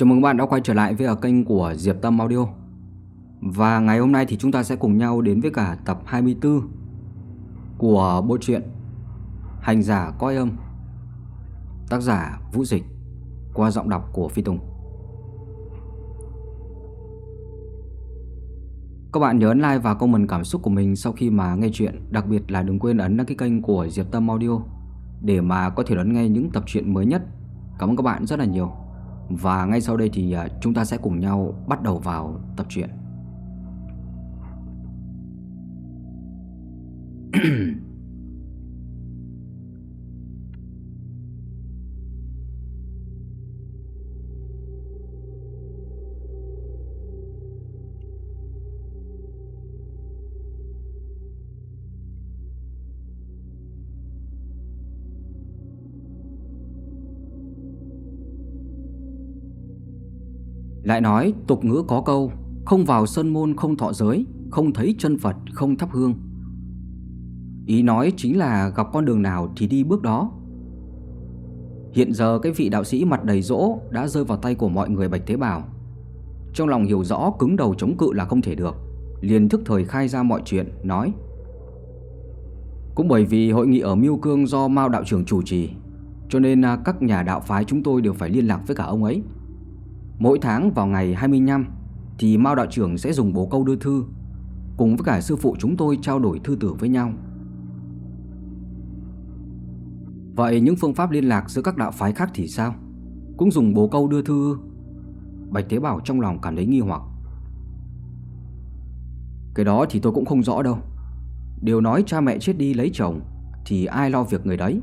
Chào mừng bạn đã quay trở lại với ở kênh của Diệp Tâm Audio. Và ngày hôm nay thì chúng ta sẽ cùng nhau đến với cả tập 24 Của bộ truyện Hành giả coi âm, Tác giả Vũ Dịch, Qua giọng đọc của Phi Tùng. Các bạn nhớ ấn like và comment cảm xúc của mình sau khi mà nghe chuyện, Đặc biệt là đừng quên ấn đăng ký kênh của Diệp Tâm Audio Để mà có thể đón nghe những tập truyện mới nhất. Cảm ơn các bạn rất là nhiều và ngay sau đây thì à, chúng ta sẽ cùng nhau bắt đầu vào tập truyện. Lại nói, tục ngữ có câu, Không vào sân môn không thọ giới, Không thấy chân Phật không thắp hương. Ý nói chính là gặp con đường nào thì đi bước đó. Hiện giờ cái vị đạo sĩ mặt đầy rỗ Đã rơi vào tay của mọi người Bạch Thế Bảo Trong lòng hiểu rõ cứng đầu chống cự là không thể được, Liền thức thời khai ra mọi chuyện, Nói. Cũng bởi vì hội nghị ở Miêu Cương do Mao đạo trưởng chủ trì, Cho nên à, các nhà đạo phái chúng tôi đều phải liên lạc với cả ông ấy. Mỗi tháng vào ngày 25 thì Mao đạo trưởng sẽ dùng bố câu đưa thư cùng với cả sư phụ chúng tôi trao đổi thư tử với nhau. Vậy những phương pháp liên lạc giữa các đạo phái khác thì sao? Cũng dùng bố câu đưa thư Bạch Thế Bảo trong lòng cảm thấy nghi hoặc. Cái đó thì tôi cũng không rõ đâu. Điều nói cha mẹ chết đi lấy chồng Thì ai lo việc người đấy?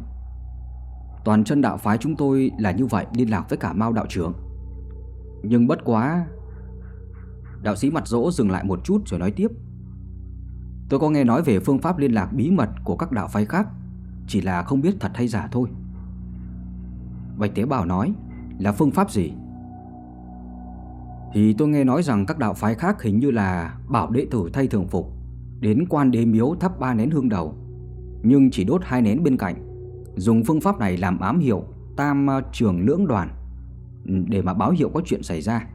Toàn chân đạo phái chúng tôi là như vậy, liên lạc với cả Mao đạo trưởng nhưng bất quá, Đạo sĩ mặt rỗ dừng lại một chút rồi nói tiếp. Tôi có nghe nói về phương pháp liên lạc bí mật của các đạo phái khác, Chỉ là không biết thật hay giả thôi. Bạch Tế Bảo nói, Là phương pháp gì? Thì tôi nghe nói rằng các đạo phái khác hình như là Bảo đệ tử thay thường phục, Đến quan đế miếu thắp ba nén hương đầu, Nhưng chỉ đốt hai nén bên cạnh, Dùng phương pháp này làm ám hiệu Tam ờ, trường lưỡng đoàn để mà báo hiệu có chuyện xảy ra.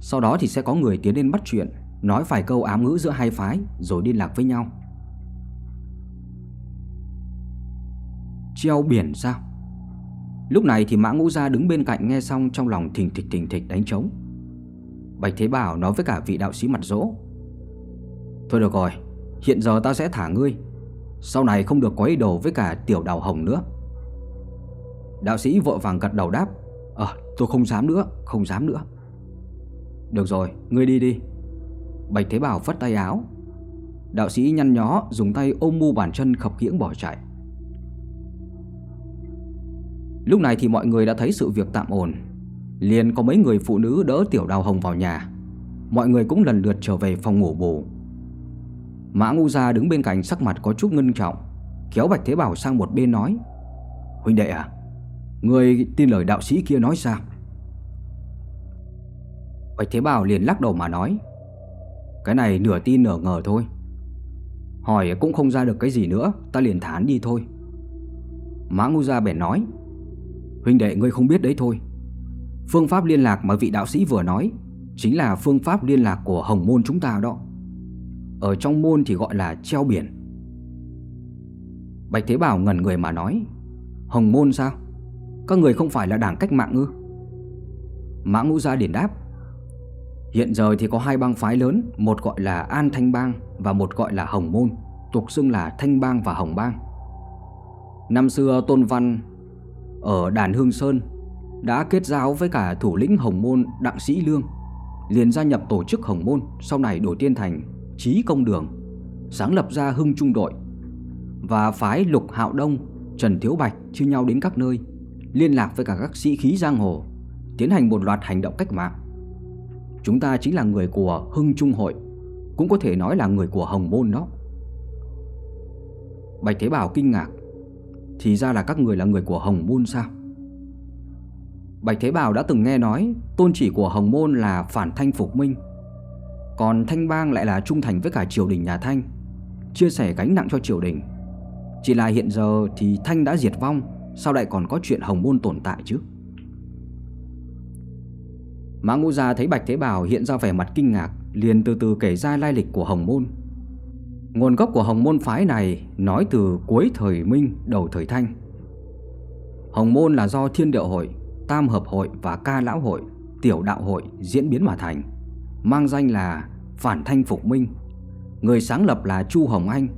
Sau đó thì sẽ có người tiến lên bắt chuyện, nói vài câu ám ngữ giữa hai phái rồi liên lạc với nhau. Treo biển sao? Lúc này thì Mã Ngũ Gia đứng bên cạnh nghe xong trong lòng thình thịch thình thịch đánh trống. Bạch Thế Bảo nói với cả vị đạo sĩ mặt rỗ. Thôi được rồi, hiện giờ ta sẽ thả ngươi. Sau này không được quấy đồ với cả tiểu đào hồng nữa. Đạo sĩ vội vàng gật đầu đáp Ờ tôi không dám nữa, Không dám nữa. Được rồi, ngươi đi đi. Bạch Thế Bảo phất tay áo. Đạo sĩ nhăn nhó, dùng tay ôm mu bàn chân khập khiễng bỏ chạy. Lúc này thì mọi người đã thấy sự việc tạm ổn. Liền có mấy người phụ nữ đỡ tiểu đào hồng vào nhà. Mọi người cũng lần lượt trở về phòng ngủ bù. Mã ngu gia đứng bên cạnh sắc mặt có chút ngân trọng, Kéo Bạch Thế Bảo sang một bên nói, Huynh đệ à Người tin lời đạo sĩ kia nói sao? Bạch Thế Bảo liền lắc đầu mà nói, Cái này nửa tin nửa ngờ thôi. Hỏi cũng không ra được cái gì nữa, Ta liền thán đi thôi. Mã Ngu Gia bèn nói, Huynh đệ ngươi không biết đấy thôi. Phương pháp liên lạc mà vị đạo sĩ vừa nói Chính là phương pháp liên lạc của hồng môn chúng ta đó. Ở trong môn thì gọi là treo biển. Bạch Thế Bảo ngẩn người mà nói, Hồng môn sao? Các người không phải là đảng cách mạng ư? Mã Ngũ Gia điển đáp, Hiện giờ thì có hai bang phái lớn, Một gọi là An Thanh Bang Và một gọi là Hồng Môn Tục xưng là Thanh Bang và Hồng Bang. Năm xưa Tôn Văn Ở Đàn Hương Sơn Đã kết giao với cả thủ lĩnh Hồng Môn Đặng Sĩ Lương, liền gia nhập tổ chức Hồng Môn, Sau này đổi tiên thành Trí Công Đường, Sáng lập ra Hưng Trung Đội Và phái Lục Hạo Đông, Trần Thiếu Bạch chia nhau đến các nơi liên lạc với cả các sĩ khí giang hồ, tiến hành một loạt hành động cách mạng. Chúng ta chính là người của Hưng Trung Hội, cũng có thể nói là người của Hồng Môn đó. Bạch Thế Bảo kinh ngạc, thì ra là các người là người của Hồng Môn sao? Bạch Thế Bảo đã từng nghe nói tôn chỉ của Hồng Môn là phản thanh phục minh, còn Thanh Bang lại là trung thành với cả triều đình nhà Thanh, chia sẻ gánh nặng cho triều đình. Chỉ là hiện giờ thì Thanh đã diệt vong Sao lại còn có chuyện hồng môn tồn tại chứ? Mã Ngũ Gia thấy Bạch Thế Bảo hiện ra vẻ mặt kinh ngạc, Liền từ từ kể ra lai lịch của Hồng Môn. Nguồn gốc của Hồng Môn phái này Nói từ cuối thời Minh, đầu thời Thanh. Hồng Môn là do Thiên Điệu Hội, Tam Hợp Hội và Ca Lão Hội, Tiểu Đạo Hội diễn biến mà thành, Mang danh là Phản Thanh Phục Minh. Người sáng lập là Chu Hồng Anh.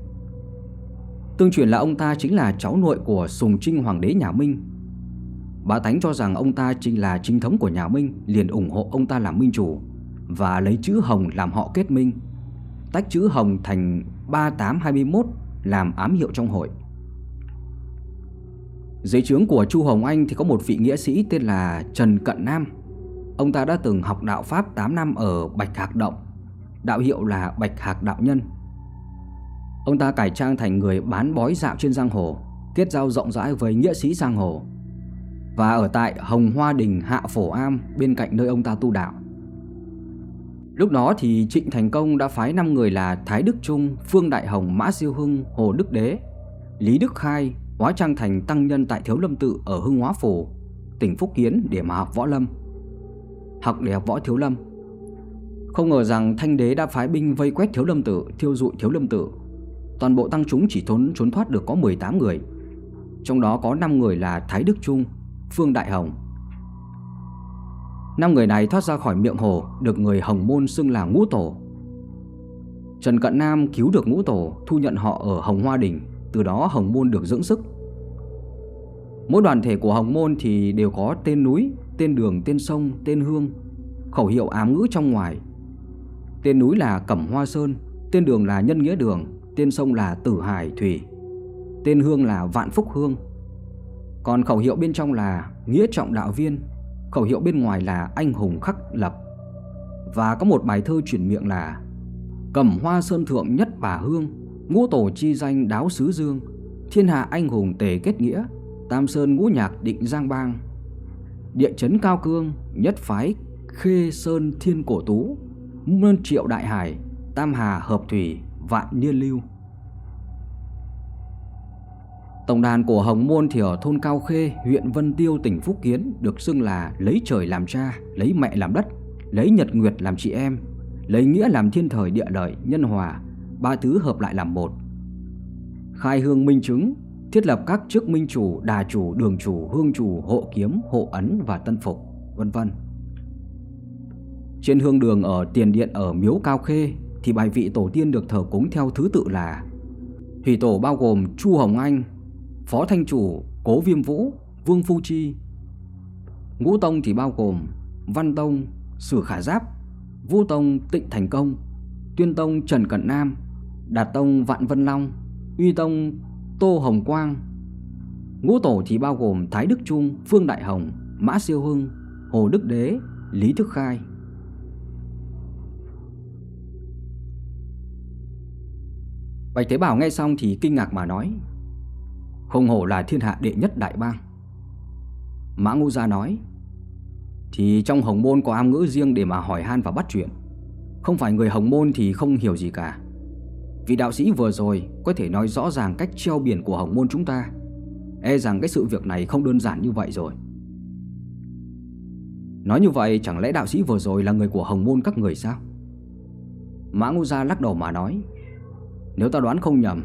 Tương truyền là ông ta chính là cháu nội của Sùng Trinh Hoàng đế nhà Minh Bá Tánh cho rằng ông ta chính là chính thống của nhà Minh Liền ủng hộ ông ta làm minh chủ Và lấy chữ Hồng làm họ kết minh Tách chữ Hồng thành 3821 làm ám hiệu trong hội dưới trướng của Chu Hồng Anh thì có một vị nghĩa sĩ tên là Trần Cận Nam. Ông ta đã từng học đạo Pháp 8 năm ở Bạch Hạc Động, đạo hiệu là Bạch Hạc Đạo Nhân. Ông ta cải trang thành người bán bói dạo trên giang hồ, kết giao rộng rãi với nghĩa sĩ giang hồ và ở tại Hồng Hoa Đình Hạ Phổ Am bên cạnh nơi ông ta tu đạo. Lúc đó thì Trịnh Thành Công đã phái 5 người là Thái Đức Trung, Phương Đại Hồng, Mã Siêu Hưng, Hồ Đức Đế, Lý Đức Khai, hóa trang thành tăng nhân tại Thiếu Lâm Tự ở Hưng Hóa Phủ, tỉnh Phúc Kiến để mà học võ lâm. Học để học võ Thiếu Lâm. Không ngờ rằng Thanh Đế đã phái binh vây quét Thiếu Lâm Tự, thiêu dụi Thiếu Lâm Tự. Toàn bộ tăng chúng chỉ trốn trốn thoát được có 18 người. Trong đó có 5 người là Thái Đức Trung, Phương Đại Hồng. Năm người này thoát ra khỏi miệng hồ được người Hồng Môn xưng là Ngũ Tổ. Trần Cận Nam cứu được Ngũ Tổ, thu nhận họ ở Hồng Hoa Đình từ đó Hồng Môn được dưỡng sức Mỗi đoàn thể của Hồng Môn thì đều có tên núi, tên đường, tên sông, tên hương Khẩu hiệu ám ngữ trong ngoài Tên núi là Cẩm Hoa Sơn Tên đường là Nhân Nghĩa Đường Tên sông là Tử Hải Thủy, Tên hương là Vạn Phúc Hương. Còn khẩu hiệu bên trong là Nghĩa Trọng Đạo Viên, Khẩu hiệu bên ngoài là Anh Hùng Khắc Lập. Và có một bài thơ chuyển miệng là Cẩm Hoa Sơn Thượng Nhất Bà Hương, Ngũ tổ chi danh đáo sứ dương, Thiên hạ anh hùng tề kết nghĩa, Tam sơn ngũ nhạc định giang bang, Địa chấn cao cương Nhất phái khê sơn thiên cổ tú Mơn triệu đại hải, Tam hà hợp thủy. Vạn niên lưu Tổng đàn của Hồng Môn thì ở thôn Cao Khê, huyện Vân Tiêu, tỉnh Phúc Kiến được xưng là lấy trời làm cha, lấy mẹ làm đất, lấy nhật nguyệt làm chị em, lấy nghĩa làm thiên thời địa lợi, nhân hòa, ba thứ hợp lại làm một. Khai hương minh chứng, thiết lập các chức minh chủ, đà chủ, đường chủ, hương chủ, hộ kiếm, hộ ấn và tân phục, vân vân. Trên hương đường ở tiền điện ở Miếu Cao Khê thì bài vị tổ tiên được thờ cúng theo thứ tự là Thủy tổ bao gồm Chu Hồng Anh, Phó Thanh Chủ, Cố Viêm Vũ, Vương Phu Chi. Ngũ Tông thì bao gồm Văn Tông, Sử Khả Giáp, Vũ Tông Tịnh Thành Công, Tuyên Tông Trần Cận Nam, Đạt Tông Vạn Vân Long, Uy Tông Tô Hồng Quang. Ngũ tổ thì bao gồm Thái Đức Trung, Phương Đại Hồng, Mã Siêu Hưng, Hồ Đức Đế, Lý Thức Khai. Bạch Thế Bảo nghe xong thì kinh ngạc mà nói Không hổ là thiên hạ đệ nhất đại bang. Mã Ngũ Gia nói, Thì trong hồng môn có am ngữ riêng để mà hỏi han và bắt chuyện. Không phải người hồng môn thì không hiểu gì cả. Vị đạo sĩ vừa rồi có thể nói rõ ràng cách treo biển của hồng môn chúng ta. E rằng cái sự việc này không đơn giản như vậy rồi. Nói như vậy, chẳng lẽ đạo sĩ vừa rồi là người của hồng môn các người sao? Mã Ngũ Gia lắc đầu mà nói nếu ta đoán không nhầm,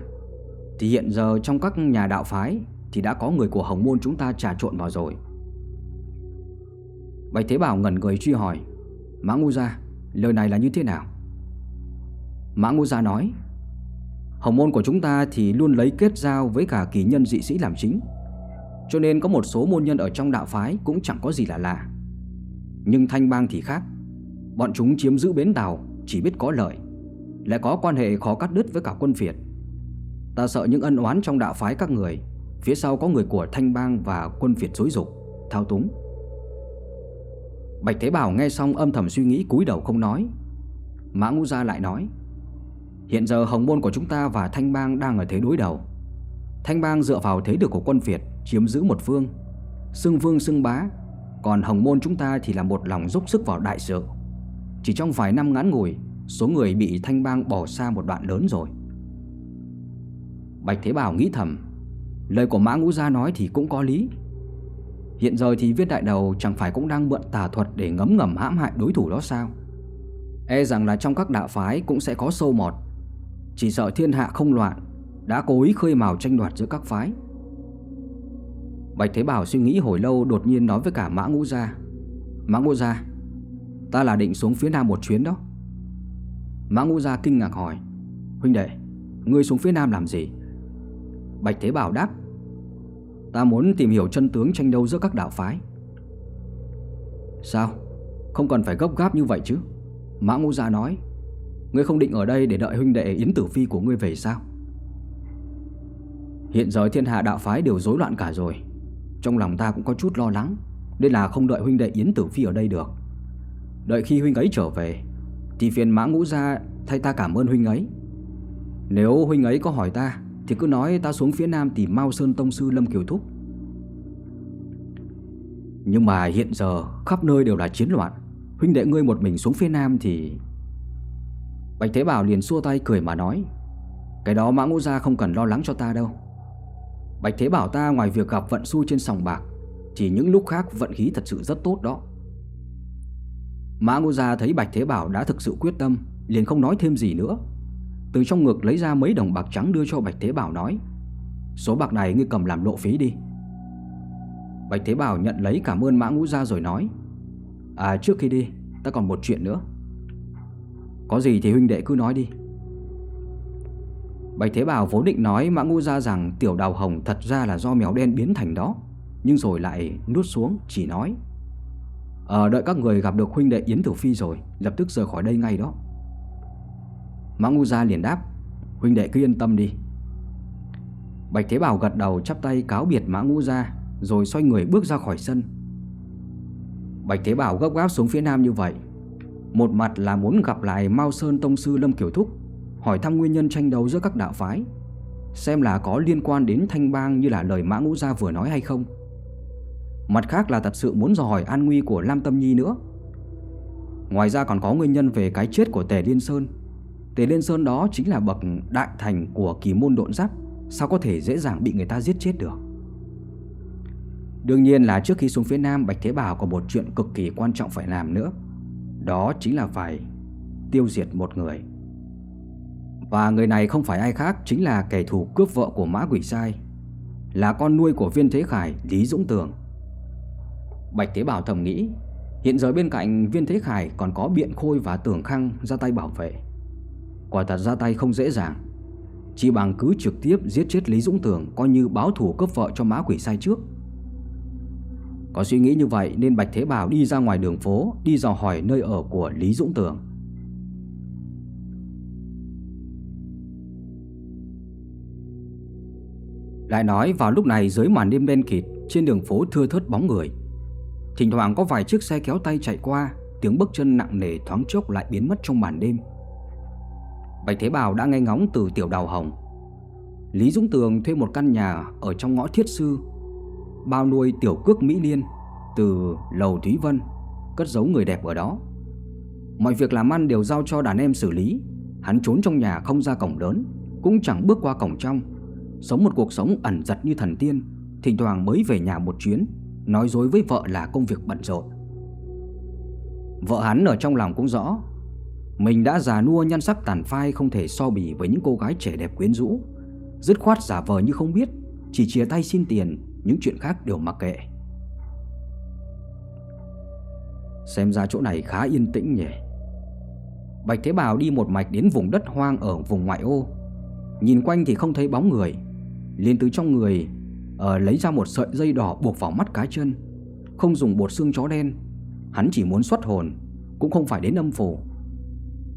Thì hiện giờ trong các nhà đạo phái Thì đã có người của hồng môn chúng ta trà trộn vào rồi. Bạch Thế Bảo ngẩn người truy hỏi, Mã Ngu Gia, Lời này là như thế nào? Mã Ngu Gia nói, Hồng môn của chúng ta thì luôn lấy kết giao với cả kỳ nhân dị sĩ làm chính, Cho nên có một số môn nhân ở trong đạo phái cũng chẳng có gì là lạ. Nhưng thanh bang thì khác, Bọn chúng chiếm giữ bến đảo chỉ biết có lợi. Lại có quan hệ khó cắt đứt với cả quân việt. Ta sợ những ân oán trong đạo phái các người, Phía sau có người của thanh bang và quân việt dối dục. Thao túng. Bạch Thế Bảo nghe xong âm thầm suy nghĩ cúi đầu không nói. Mã Ngũ Gia lại nói, Hiện giờ Hồng Môn của chúng ta và Thanh Bang đang ở thế đối đầu. Thanh Bang dựa vào thế lực của quân Việt Chiếm giữ một phương Xưng vương xưng bá, Còn Hồng Môn chúng ta thì là một lòng dốc sức vào đại sự. Chỉ trong vài năm ngắn ngủi Số người bị Thanh Bang bỏ xa một đoạn lớn rồi. Bạch Thế Bảo nghĩ thầm, Lời của Mã Ngũ Gia nói thì cũng có lý. Hiện giờ thì viên đại đầu chẳng phải cũng đang mượn tà thuật để ngấm ngầm hãm hại đối thủ đó sao? E rằng là trong các đạo phái cũng sẽ có sâu mọt. Chỉ sợ thiên hạ không loạn, Đã cố ý khơi mào tranh đoạt giữa các phái. Bạch Thế Bảo suy nghĩ hồi lâu đột nhiên nói với cả Mã Ngũ Gia, Mã Ngũ Gia, Ta là định xuống phía nam một chuyến đó. Mã Ngũ Gia kinh ngạc hỏi, Huynh đệ, Ngươi xuống phía nam làm gì? Bạch Thế Bảo đáp, Ta muốn tìm hiểu chân tướng tranh đấu giữa các đạo phái. Sao? Không cần phải gấp gáp như vậy chứ? Mã Ngũ Gia nói, Ngươi không định ở đây để đợi huynh đệ Yến Tử Phi của ngươi về sao? Hiện giờ thiên hạ đạo phái đều rối loạn cả rồi, Trong lòng ta cũng có chút lo lắng, Nên là không đợi huynh đệ Yến Tử Phi ở đây được. Đợi khi huynh ấy trở về thì phiền mã ngũ ra thay ta cảm ơn huynh ấy. Nếu huynh ấy có hỏi ta, Thì cứ nói ta xuống phía nam tìm Mao Sơn Tông Sư Lâm Kiều Thúc. Nhưng mà hiện giờ khắp nơi đều là chiến loạn. Huynh đệ ngươi một mình xuống phía nam thì Bạch Thế Bảo liền xua tay cười mà nói, Cái đó mã ngũ gia không cần lo lắng cho ta đâu. Bạch Thế Bảo ta ngoài việc gặp vận xui trên sòng bạc, Thì những lúc khác vận khí thật sự rất tốt đó. Mã Ngũ Gia thấy Bạch Thế Bảo đã thực sự quyết tâm, Liền không nói thêm gì nữa. Từ trong ngực lấy ra mấy đồng bạc trắng đưa cho Bạch Thế Bảo nói, Số bạc này ngươi cầm làm lộ phí đi. Bạch Thế Bảo nhận lấy cảm ơn Mã Ngũ Gia rồi nói À trước khi đi, Ta còn một chuyện nữa. Có gì thì huynh đệ cứ nói đi. Bạch Thế Bảo vốn định nói Mã Ngũ Gia rằng tiểu đào hồng thật ra là do mèo đen biến thành đó, Nhưng rồi lại nuốt xuống, chỉ nói Ờ đợi các người gặp được huynh đệ Yến Tử Phi rồi, Lập tức rời khỏi đây ngay đó. Mã Ngu Gia liền đáp, Huynh đệ cứ yên tâm đi. Bạch Thế Bảo gật đầu chắp tay cáo biệt Mã Ngũ Gia, Rồi xoay người bước ra khỏi sân. Bạch Thế Bảo gấp gáp xuống phía nam như vậy, Một mặt là muốn gặp lại Mao Sơn Tông Sư Lâm Kiểu Thúc, Hỏi thăm nguyên nhân tranh đấu giữa các đạo phái, Xem là có liên quan đến thanh bang như là lời Mã Ngũ Gia vừa nói hay không. Mặt khác là thật sự muốn dò hỏi an nguy của Lam Tâm Nhi nữa. Ngoài ra còn có nguyên nhân về cái chết của Tề Liên Sơn. Tề Liên Sơn đó chính là bậc đại thành của kỳ môn độn giáp. Sao có thể dễ dàng bị người ta giết chết được? Đương nhiên là trước khi xuống phía Nam, Bạch Thế Bảo có một chuyện cực kỳ quan trọng phải làm nữa. Đó chính là phải tiêu diệt một người. Và người này không phải ai khác Chính là kẻ thù cướp vợ của Mã Quỷ Sai, Là con nuôi của viên Thế Khải, Lý Dũng Tường. Bạch Thế Bảo thầm nghĩ. Hiện giờ bên cạnh viên thế khải còn có biện khôi và tưởng khăng ra tay bảo vệ. Quả thật ra tay không dễ dàng. Chỉ bằng cứ trực tiếp giết chết Lý Dũng Tường Coi như báo thủ cấp vợ cho má quỷ sai trước. Có suy nghĩ như vậy nên Bạch Thế Bảo đi ra ngoài đường phố, Đi dò hỏi nơi ở của Lý Dũng Tường Lại nói vào lúc này, dưới màn đêm đen kịt, Trên đường phố thưa thớt bóng người. Thỉnh thoảng có vài chiếc xe kéo tay chạy qua, Tiếng bước chân nặng nề thoáng chốc lại biến mất trong màn đêm. Bạch Thế Bảo đã nghe ngóng từ tiểu đào hồng. Lý Dũng Tường thuê một căn nhà ở trong ngõ thiết sư, Bao nuôi tiểu cước Mỹ Liên Từ Lầu Thúy Vân, Cất giấu người đẹp ở đó. Mọi việc làm ăn đều giao cho đàn em xử lý. Hắn trốn trong nhà không ra cổng lớn, Cũng chẳng bước qua cổng trong. Sống một cuộc sống ẩn giật như thần tiên, Thỉnh thoảng mới về nhà một chuyến. Nói dối với vợ là công việc bận rộn. Vợ hắn ở trong lòng cũng rõ, Mình đã già nua nhan sắc tàn phai Không thể so bì với những cô gái trẻ đẹp quyến rũ. Dứt khoát giả vờ như không biết, Chỉ chia tay xin tiền, Những chuyện khác đều mặc kệ. Xem ra chỗ này khá yên tĩnh nhỉ. Bạch Thế Bảo đi một mạch đến vùng đất hoang ở vùng ngoại ô. Nhìn quanh thì không thấy bóng người. Liền từ trong người uh, lấy ra một sợi dây đỏ buộc vào mắt cá chân. Không dùng bột xương chó đen. Hắn chỉ muốn xuất hồn Cũng không phải đến âm phủ.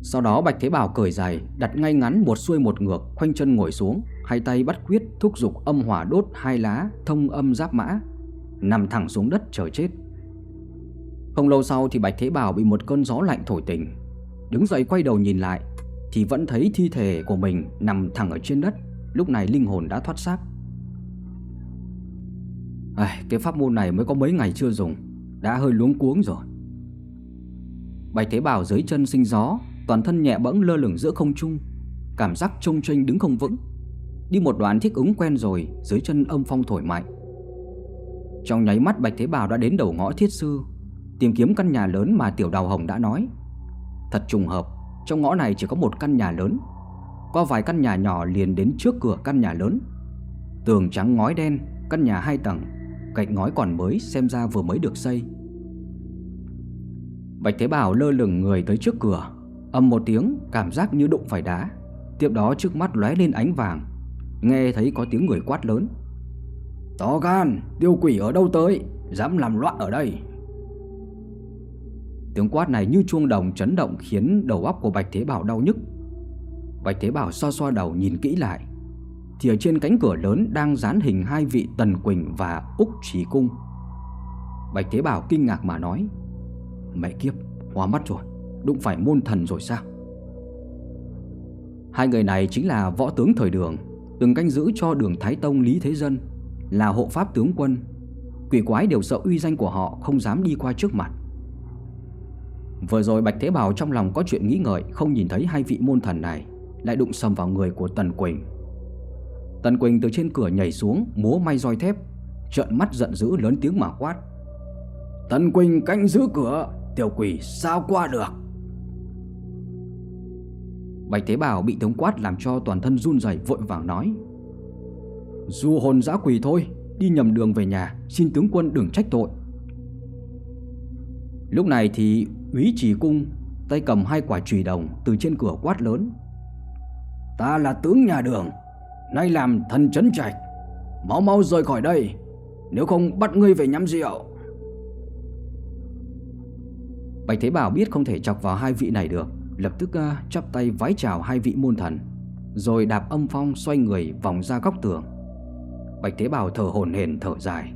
Sau đó Bạch Thế Bảo cởi giày Đặt ngay ngắn một xuôi một ngược Khoanh chân ngồi xuống Hai tay bắt quyết thúc dục âm hỏa đốt hai lá Thông âm giáp mã Nằm thẳng xuống đất chờ chết. Không lâu sau thì Bạch Thế Bảo bị một cơn gió lạnh thổi tỉnh. Đứng dậy quay đầu nhìn lại Thì vẫn thấy thi thể của mình nằm thẳng ở trên đất. Lúc này linh hồn đã thoát xác. Cái pháp môn này mới có mấy ngày chưa dùng, Đã hơi luống cuống rồi. Bạch Thế Bảo dưới chân sinh gió, Toàn thân nhẹ bẫng lơ lửng giữa không trung, Cảm giác trông tranh đứng không vững. Đi một đoạn thích ứng quen rồi, Dưới chân âm phong thổi mạnh. Trong nháy mắt Bạch Thế Bảo đã đến đầu ngõ thiết sư, Tìm kiếm căn nhà lớn mà Tiểu Đào Hồng đã nói. Thật trùng hợp, Trong ngõ này chỉ có một căn nhà lớn. Có vài căn nhà nhỏ liền đến trước cửa căn nhà lớn. Tường trắng ngói đen, Căn nhà hai tầng. Gạch ngói còn mới xem ra vừa mới được xây. Bạch Thế Bảo lơ lửng người tới trước cửa Âm một tiếng cảm giác như đụng phải đá. Tiếp đó trước mắt lóe lên ánh vàng Nghe thấy có tiếng người quát lớn. To gan, tiêu quỷ ở đâu tới? Dám làm loạn ở đây. Tiếng quát này như chuông đồng chấn động Khiến đầu óc của Bạch Thế Bảo đau nhức. Bạch Thế Bảo xoa xoa đầu nhìn kỹ lại. Thì ở trên cánh cửa lớn Đang dán hình hai vị Tần Quỳnh và Úc Trí Cung. Bạch Thế Bảo kinh ngạc mà nói Mẹ kiếp, hóa mắt rồi Đụng phải môn thần rồi sao? Hai người này chính là võ tướng thời đường Từng canh giữ cho đường Thái Tông Lý Thế Dân Là hộ pháp tướng quân. Quỷ quái đều sợ uy danh của họ Không dám đi qua trước mặt. Vừa rồi Bạch Thế Bảo trong lòng có chuyện nghĩ ngợi Không nhìn thấy hai vị môn thần này Lại đụng sầm vào người của Tần Quỳnh. Tần Quỳnh từ trên cửa nhảy xuống, Múa may roi thép, Trợn mắt giận dữ lớn tiếng mà quát. Tần Quỳnh canh giữ cửa, Tiểu quỷ sao qua được? Bạch Thế Bảo bị tiếng quát làm cho toàn thân run rẩy vội vàng nói. Du hồn dã quỷ thôi, Đi nhầm đường về nhà, Xin tướng quân đừng trách tội. Lúc này thì úy chỉ cung Tay cầm hai quả trùy đồng Từ trên cửa quát lớn. Ta là tướng nhà đường Nay làm thần chấn trạch. Mau mau rời khỏi đây. Nếu không bắt ngươi về nhắm rượu. Bạch Thế Bảo biết không thể chọc vào hai vị này được. Lập tức uh, chắp tay vái chào hai vị môn thần Rồi đạp âm phong xoay người vòng ra góc tường. Bạch Thế Bảo thở hồn hển thở dài.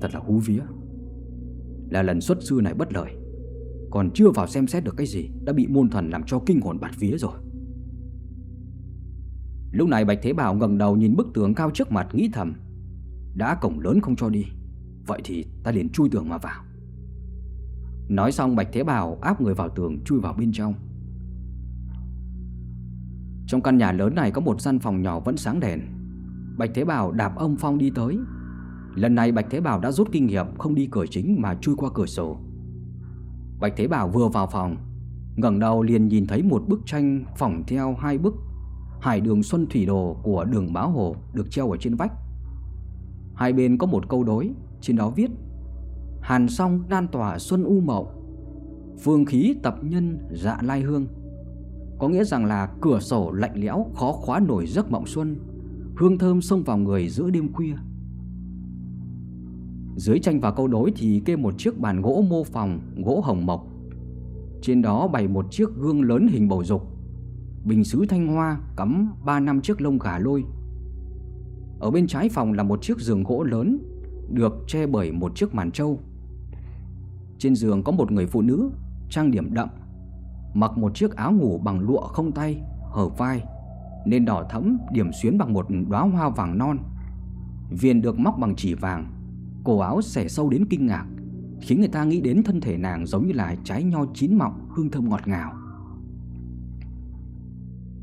Thật là hú vía. Là lần xuất sư này bất lợi. Còn chưa vào xem xét được cái gì Đã bị môn thần làm cho kinh hồn bạt vía rồi. Lúc này Bạch Thế Bảo ngẩng đầu nhìn bức tường cao trước mặt, nghĩ thầm, Đã cổng lớn không cho đi, Vậy thì ta liền chui tường mà vào. Nói xong, Bạch Thế Bảo áp người vào tường chui vào bên trong. Trong căn nhà lớn này có một gian phòng nhỏ vẫn sáng đèn. Bạch Thế Bảo đạp ông phong đi tới. Lần này Bạch Thế Bảo đã rút kinh nghiệm, không đi cửa chính mà chui qua cửa sổ. Bạch Thế Bảo vừa vào phòng, ngẩng đầu liền nhìn thấy một bức tranh phỏng theo hai bức Hải đường Xuân Thủy Đồ của đường Báo Hồ được treo ở trên vách. Hai bên có một câu đối, Trên đó viết, Hàn song đan tỏa xuân u mậu, Phương khí tập nhân dạ lai hương. Có nghĩa rằng là cửa sổ lạnh lẽo, khó khóa nổi giấc mộng xuân, Hương thơm xông vào người giữa đêm khuya. Dưới tranh và câu đối thì kê một chiếc bàn gỗ mô phòng Gỗ hồng mộc. Trên đó bày một chiếc gương lớn hình bầu dục. Bình sứ thanh hoa cắm 3 năm chiếc lông gà lôi. Ở bên trái phòng là một chiếc giường gỗ lớn, Được che bởi một chiếc màn trâu. Trên giường có một người phụ nữ, Trang điểm đậm, Mặc một chiếc áo ngủ bằng lụa không tay, Hở vai, Nên đỏ thẫm, điểm xuyến bằng một đóa hoa vàng non. Viền được móc bằng chỉ vàng, Cổ áo xẻ sâu đến kinh ngạc, Khiến người ta nghĩ đến thân thể nàng giống như là trái nho chín mọng, Hương thơm ngọt ngào.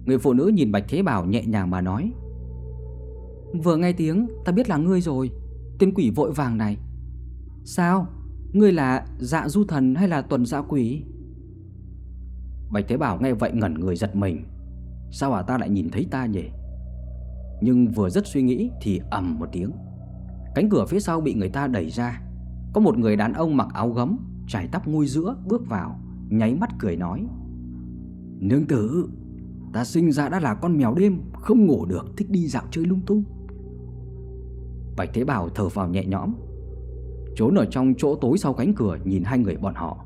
Người phụ nữ nhìn Bạch Thế Bảo nhẹ nhàng mà nói. Vừa nghe tiếng, ta biết là ngươi rồi. Tên quỷ vội vàng này. Sao? Ngươi là dạ du thần hay là tuần dạ quỷ? Bạch Thế Bảo nghe vậy ngẩn người giật mình. Sao à ta lại nhìn thấy ta nhỉ? Nhưng vừa rất suy nghĩ Thì ầm một tiếng. Cánh cửa phía sau bị người ta đẩy ra. Có một người đàn ông mặc áo gấm, Trải tóc ngôi giữa bước vào, Nháy mắt cười nói. Nương tử Ta sinh ra đã là con mèo đêm, Không ngủ được, thích đi dạo chơi lung tung. Bạch Thế Bảo thở vào nhẹ nhõm. Trốn ở trong chỗ tối sau cánh cửa, nhìn hai người bọn họ.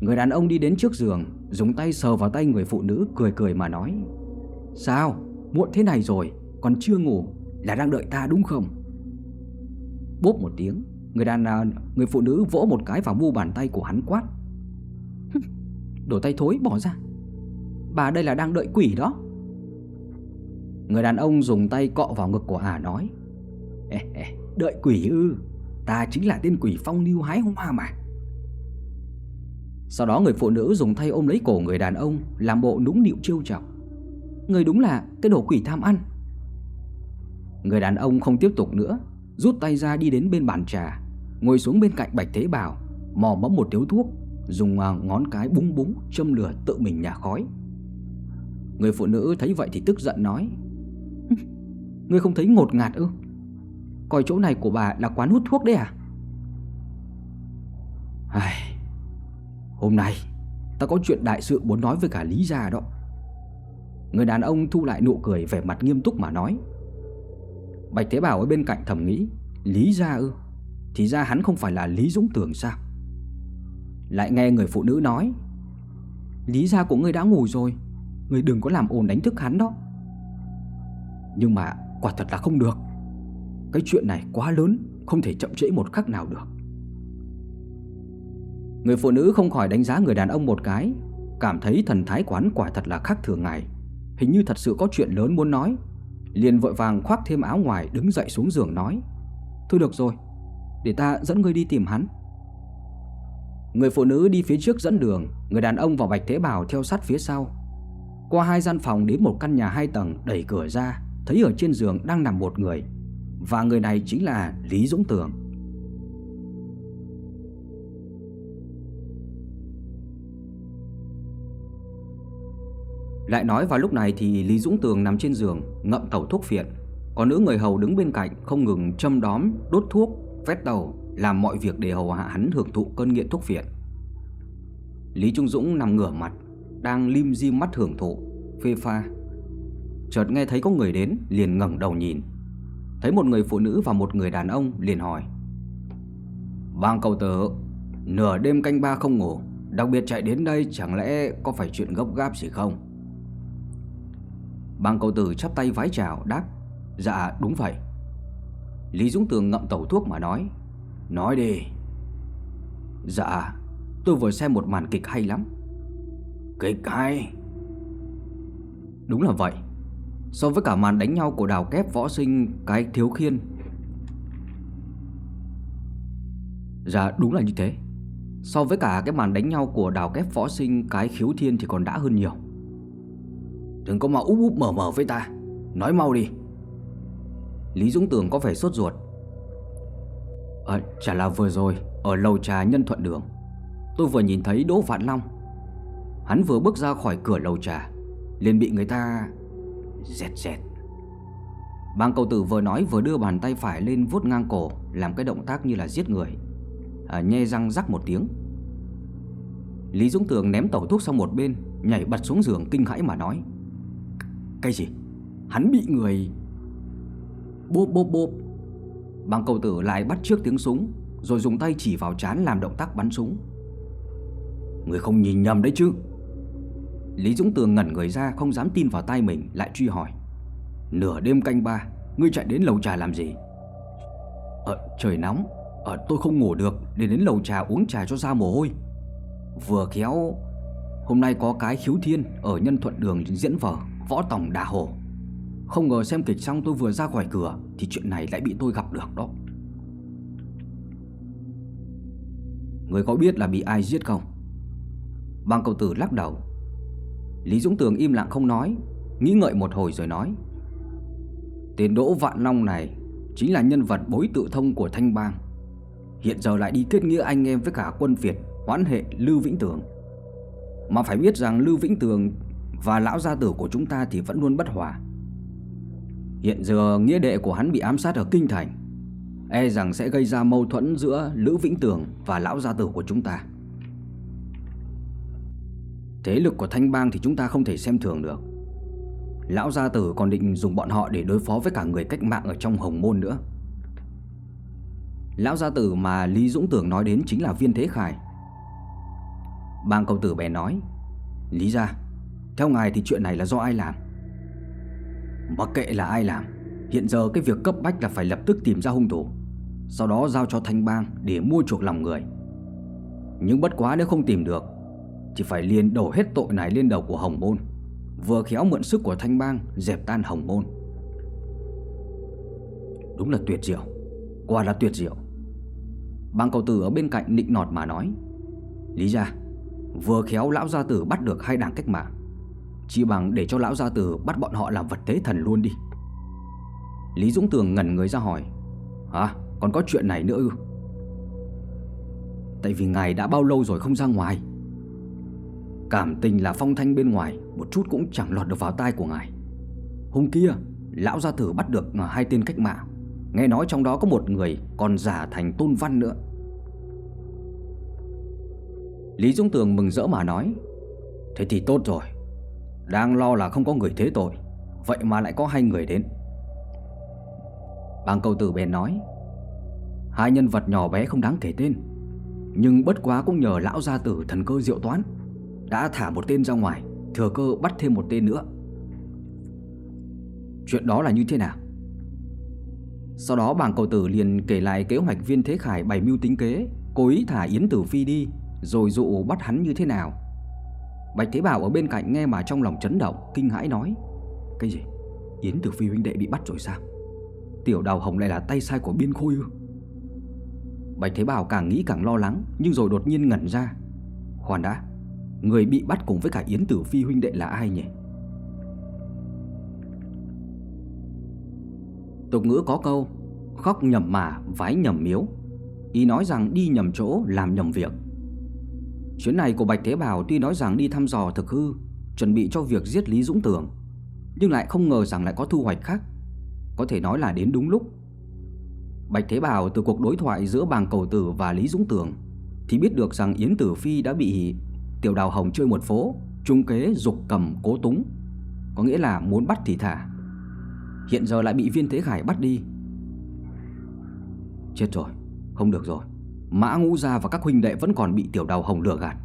Người đàn ông đi đến trước giường, Dùng tay sờ vào tay người phụ nữ, cười cười mà nói, Sao? Muộn thế này rồi, Còn chưa ngủ, Là đang đợi ta đúng không? Bốp một tiếng, Người đàn à, người phụ nữ vỗ một cái vào mu bàn tay của hắn quát. Đổ tay thối, bỏ ra. Bà đây là đang đợi quỷ đó. Người đàn ông dùng tay cọ vào ngực của ả nói ê, ê, Đợi quỷ ư? Ta chính là tên quỷ phong lưu hái hoa mà. Sau đó người phụ nữ dùng tay ôm lấy cổ người đàn ông Làm bộ nũng nịu trêu chọc. Người đúng là cái đồ quỷ tham ăn. Người đàn ông không tiếp tục nữa Rút tay ra đi đến bên bàn trà Ngồi xuống bên cạnh Bạch Thế Bảo Mò mẫm một điếu thuốc Dùng à, ngón cái búng búng châm lửa tự mình nhả khói. Người phụ nữ thấy vậy thì tức giận nói Ngươi không thấy ngột ngạt ư? Coi chỗ này của bà là quán hút thuốc đấy à? Ai... Hôm nay Ta có chuyện đại sự muốn nói với cả Lý Gia đó. Người đàn ông thu lại nụ cười vẻ mặt nghiêm túc mà nói, Bạch Thế Bảo ở bên cạnh thầm nghĩ, Lý Gia ư? Thì ra hắn không phải là Lý Dũng Tường sao? Lại nghe người phụ nữ nói, Lý Gia của ngươi đã ngủ rồi người đừng có làm ồn đánh thức hắn đó. Nhưng mà quả thật là không được. Cái chuyện này quá lớn, Không thể chậm trễ một khắc nào được. Người phụ nữ không khỏi đánh giá người đàn ông một cái, Cảm thấy thần thái quán quả thật là khác thường ngày. Hình như thật sự có chuyện lớn muốn nói. Liền vội vàng khoác thêm áo ngoài, Đứng dậy xuống giường nói, Thôi được rồi, Để ta dẫn ngươi đi tìm hắn. Người phụ nữ đi phía trước dẫn đường, Người đàn ông và Bạch Thế Bảo theo sát phía sau. Qua hai gian phòng đến một căn nhà hai tầng Đẩy cửa ra Thấy ở trên giường đang nằm một người Và người này chính là Lý Dũng Tường. Lại nói vào lúc này thì Lý Dũng Tường nằm trên giường ngậm tẩu thuốc phiện. Còn nữ người hầu đứng bên cạnh không ngừng châm đóm, đốt thuốc, vét tàu Làm mọi việc để hầu hạ hắn hưởng thụ cơn nghiện thuốc phiện. Lý Trung Dũng nằm ngửa mặt đang lim di mắt hưởng thụ, phê pha. Chợt nghe thấy có người đến liền ngẩng đầu nhìn. Thấy một người phụ nữ và một người đàn ông liền hỏi. Bang cầu tử Nửa đêm canh ba không ngủ Đặc biệt chạy đến đây chẳng lẽ có phải chuyện gấp gáp gì không? Bang cầu tử chắp tay vái chào đáp. Dạ đúng vậy. Lý Dũng Tường ngậm tẩu thuốc mà nói. Nói đi. Dạ tôi vừa xem một màn kịch hay lắm. Cái cái. Đúng là vậy. So với cả màn đánh nhau của đào kép võ sinh Cái thiếu khiên. Dạ đúng là như thế. So với cả cái màn đánh nhau của đào kép võ sinh Cái khiếu thiên thì còn đã hơn nhiều. Đừng có mà úp úp mở mở với ta. Nói mau đi. Lý Dũng Tường có vẻ sốt ruột. À, Chả là vừa rồi Ở lầu trà nhân thuận đường. Tôi vừa nhìn thấy Đỗ Vạn Long. Hắn vừa bước ra khỏi cửa lầu trà liền bị người ta Dẹt dẹt. Bang cầu tử vừa nói vừa đưa bàn tay phải lên vuốt ngang cổ Làm cái động tác như là giết người. À, Nhe răng rắc một tiếng. Lý Dũng Tường ném tẩu thuốc sang một bên Nhảy bật xuống giường kinh hãi mà nói cái gì? Hắn bị người... Bốp bốp bốp. Bang cầu tử lại bắt trước tiếng súng Rồi dùng tay chỉ vào chán làm động tác bắn súng. Người không nhìn nhầm đấy chứ. Lý Dũng Tường ngẩn người ra, không dám tin vào tay mình, Lại truy hỏi. Nửa đêm canh ba, Ngươi chạy đến lầu trà làm gì? Ờ trời nóng. Ờ tôi không ngủ được, Để đến lầu trà uống trà cho ra mồ hôi. Vừa khéo, Hôm nay có cái khiếu thiên Ở nhân thuận đường diễn vở Võ Tổng Đà Hồ. Không ngờ xem kịch xong tôi vừa ra khỏi cửa, Thì chuyện này lại bị tôi gặp được đó. Người có biết là bị ai giết không? Bang cầu tử lắc đầu. Lý Dũng Tường im lặng không nói, Nghĩ ngợi một hồi rồi nói. Tên Đỗ Vạn Long này Chính là nhân vật bối tự thông của Thanh Bang. Hiện giờ lại đi kết nghĩa anh em với cả quân Việt Hoãn hệ Lưu Vĩnh Tường. Mà phải biết rằng Lưu Vĩnh Tường và lão gia tử của chúng ta thì vẫn luôn bất hòa. Hiện giờ nghĩa đệ của hắn bị ám sát ở Kinh Thành E rằng sẽ gây ra mâu thuẫn giữa Lữ Vĩnh Tường và lão gia tử của chúng ta. Thế lực của Thanh Bang thì chúng ta không thể xem thường được. Lão gia tử còn định dùng bọn họ để đối phó với cả người cách mạng ở trong Hồng Môn nữa. Lão gia tử mà Lý Dũng Tưởng nói đến chính là Viên Thế Khải. Bang cầu tử bè nói, Lý ra theo ngài thì chuyện này là do ai làm? Mặc kệ là ai làm, Hiện giờ cái việc cấp bách là phải lập tức tìm ra hung thủ, Sau đó giao cho thanh bang để mua chuộc lòng người. Nhưng bất quá nếu không tìm được chỉ phải liền đổ hết tội này lên đầu của Hồng Môn. Vừa khéo mượn sức của thanh bang dẹp tan Hồng Môn. Đúng là tuyệt diệu. Quả là tuyệt diệu. Bang cầu tử ở bên cạnh nịnh nọt mà nói, Lý ra Vừa khéo lão gia tử bắt được hai đảng cách mạng, chỉ bằng để cho lão gia tử bắt bọn họ làm vật tế thần luôn đi. Lý Dũng Tường ngẩn người ra hỏi, Hả? Còn có chuyện này nữa ư? Tại vì ngài đã bao lâu rồi không ra ngoài? Cảm tình là phong thanh bên ngoài, Một chút cũng chẳng lọt được vào tai của ngài. Hôm kia, Lão gia tử bắt được à, hai tên cách mạng. Nghe nói trong đó có một người Còn giả thành tôn văn nữa. Lý Dung Tường mừng rỡ mà nói, Thế thì tốt rồi. Đang lo là không có người thế tội, Vậy mà lại có hai người đến. Bang cầu tử bèn nói, Hai nhân vật nhỏ bé không đáng kể tên, Nhưng bất quá cũng nhờ lão gia tử thần cơ diệu toán đã thả một tên ra ngoài, Thừa cơ bắt thêm một tên nữa. Chuyện đó là như thế nào? Sau đó bảng cầu tử liền kể lại kế hoạch viên thế khải bày mưu tính kế, Cố ý thả Yến Tử Phi đi, Rồi dụ bắt hắn như thế nào? Bạch Thế Bảo ở bên cạnh nghe mà trong lòng chấn động, Kinh hãi nói, Cái gì? Yến Tử Phi huynh đệ bị bắt rồi sao? Tiểu đào hồng lại là tay sai của biên khôi ư? Bạch Thế Bảo càng nghĩ càng lo lắng, Nhưng rồi đột nhiên ngẩn ra. Khoan đã Người bị bắt cùng với cả Yến Tử Phi huynh đệ là ai nhỉ? Tục ngữ có câu, Khóc nhầm mà, vái nhầm miếu. Ý nói rằng đi nhầm chỗ, làm nhầm việc. Chuyến này của Bạch Thế Bảo tuy nói rằng đi thăm dò thực hư, Chuẩn bị cho việc giết Lý Dũng Tường Nhưng lại không ngờ rằng lại có thu hoạch khác. Có thể nói là đến đúng lúc. Bạch Thế Bảo từ cuộc đối thoại giữa bàng cầu tử và Lý Dũng Tường Thì biết được rằng Yến Tử Phi đã bị Tiểu Đào Hồng chơi một phố, Trung kế dục cầm cố túng. Có nghĩa là muốn bắt thì thả. Hiện giờ lại bị viên thế khải bắt đi. Chết rồi, Không được rồi. Mã ngũ gia và các huynh đệ vẫn còn bị tiểu đào hồng lừa gạt.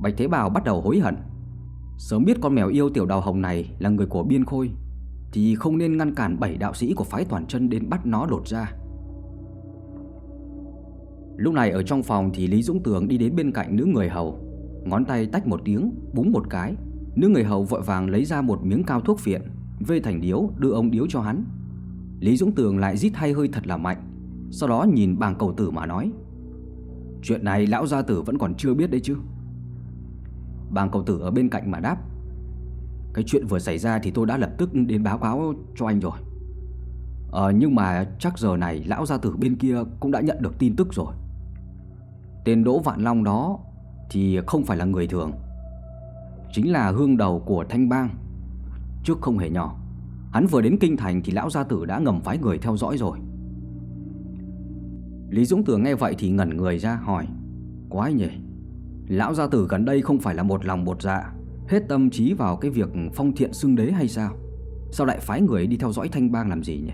Bạch Thế Bảo bắt đầu hối hận. Sớm biết con mèo yêu tiểu đào hồng này là người của biên khôi, Thì không nên ngăn cản bảy đạo sĩ của phái toàn chân đến bắt nó đột ra Lúc này ở trong phòng thì Lý Dũng Tường đi đến bên cạnh nữ người hầu. Ngón tay tách một tiếng, búng một cái. Nữ người hầu vội vàng lấy ra một miếng cao thuốc phiện Vê thành điếu đưa ông điếu cho hắn. Lý Dũng Tường lại rít hay hơi thật là mạnh Sau đó nhìn bàng cầu tử mà nói Chuyện này lão gia tử vẫn còn chưa biết đấy chứ? Bàng cầu tử ở bên cạnh mà đáp Cái chuyện vừa xảy ra thì tôi đã lập tức đến báo cáo cho anh rồi. Ờ nhưng mà chắc giờ này lão gia tử bên kia cũng đã nhận được tin tức rồi. Tên Đỗ Vạn Long đó thì không phải là người thường, Chính là hương đầu của Thanh Bang. Trước không hề nhỏ, Hắn vừa đến kinh thành thì lão gia tử đã ngầm phái người theo dõi rồi. Lý Dũng Tường nghe vậy thì ngẩn người ra hỏi, Quái nhỉ, Lão gia tử gần đây không phải là một lòng một dạ Hết tâm trí vào cái việc phong thiện xưng đế hay sao? Sao lại phái người đi theo dõi thanh bang làm gì nhỉ?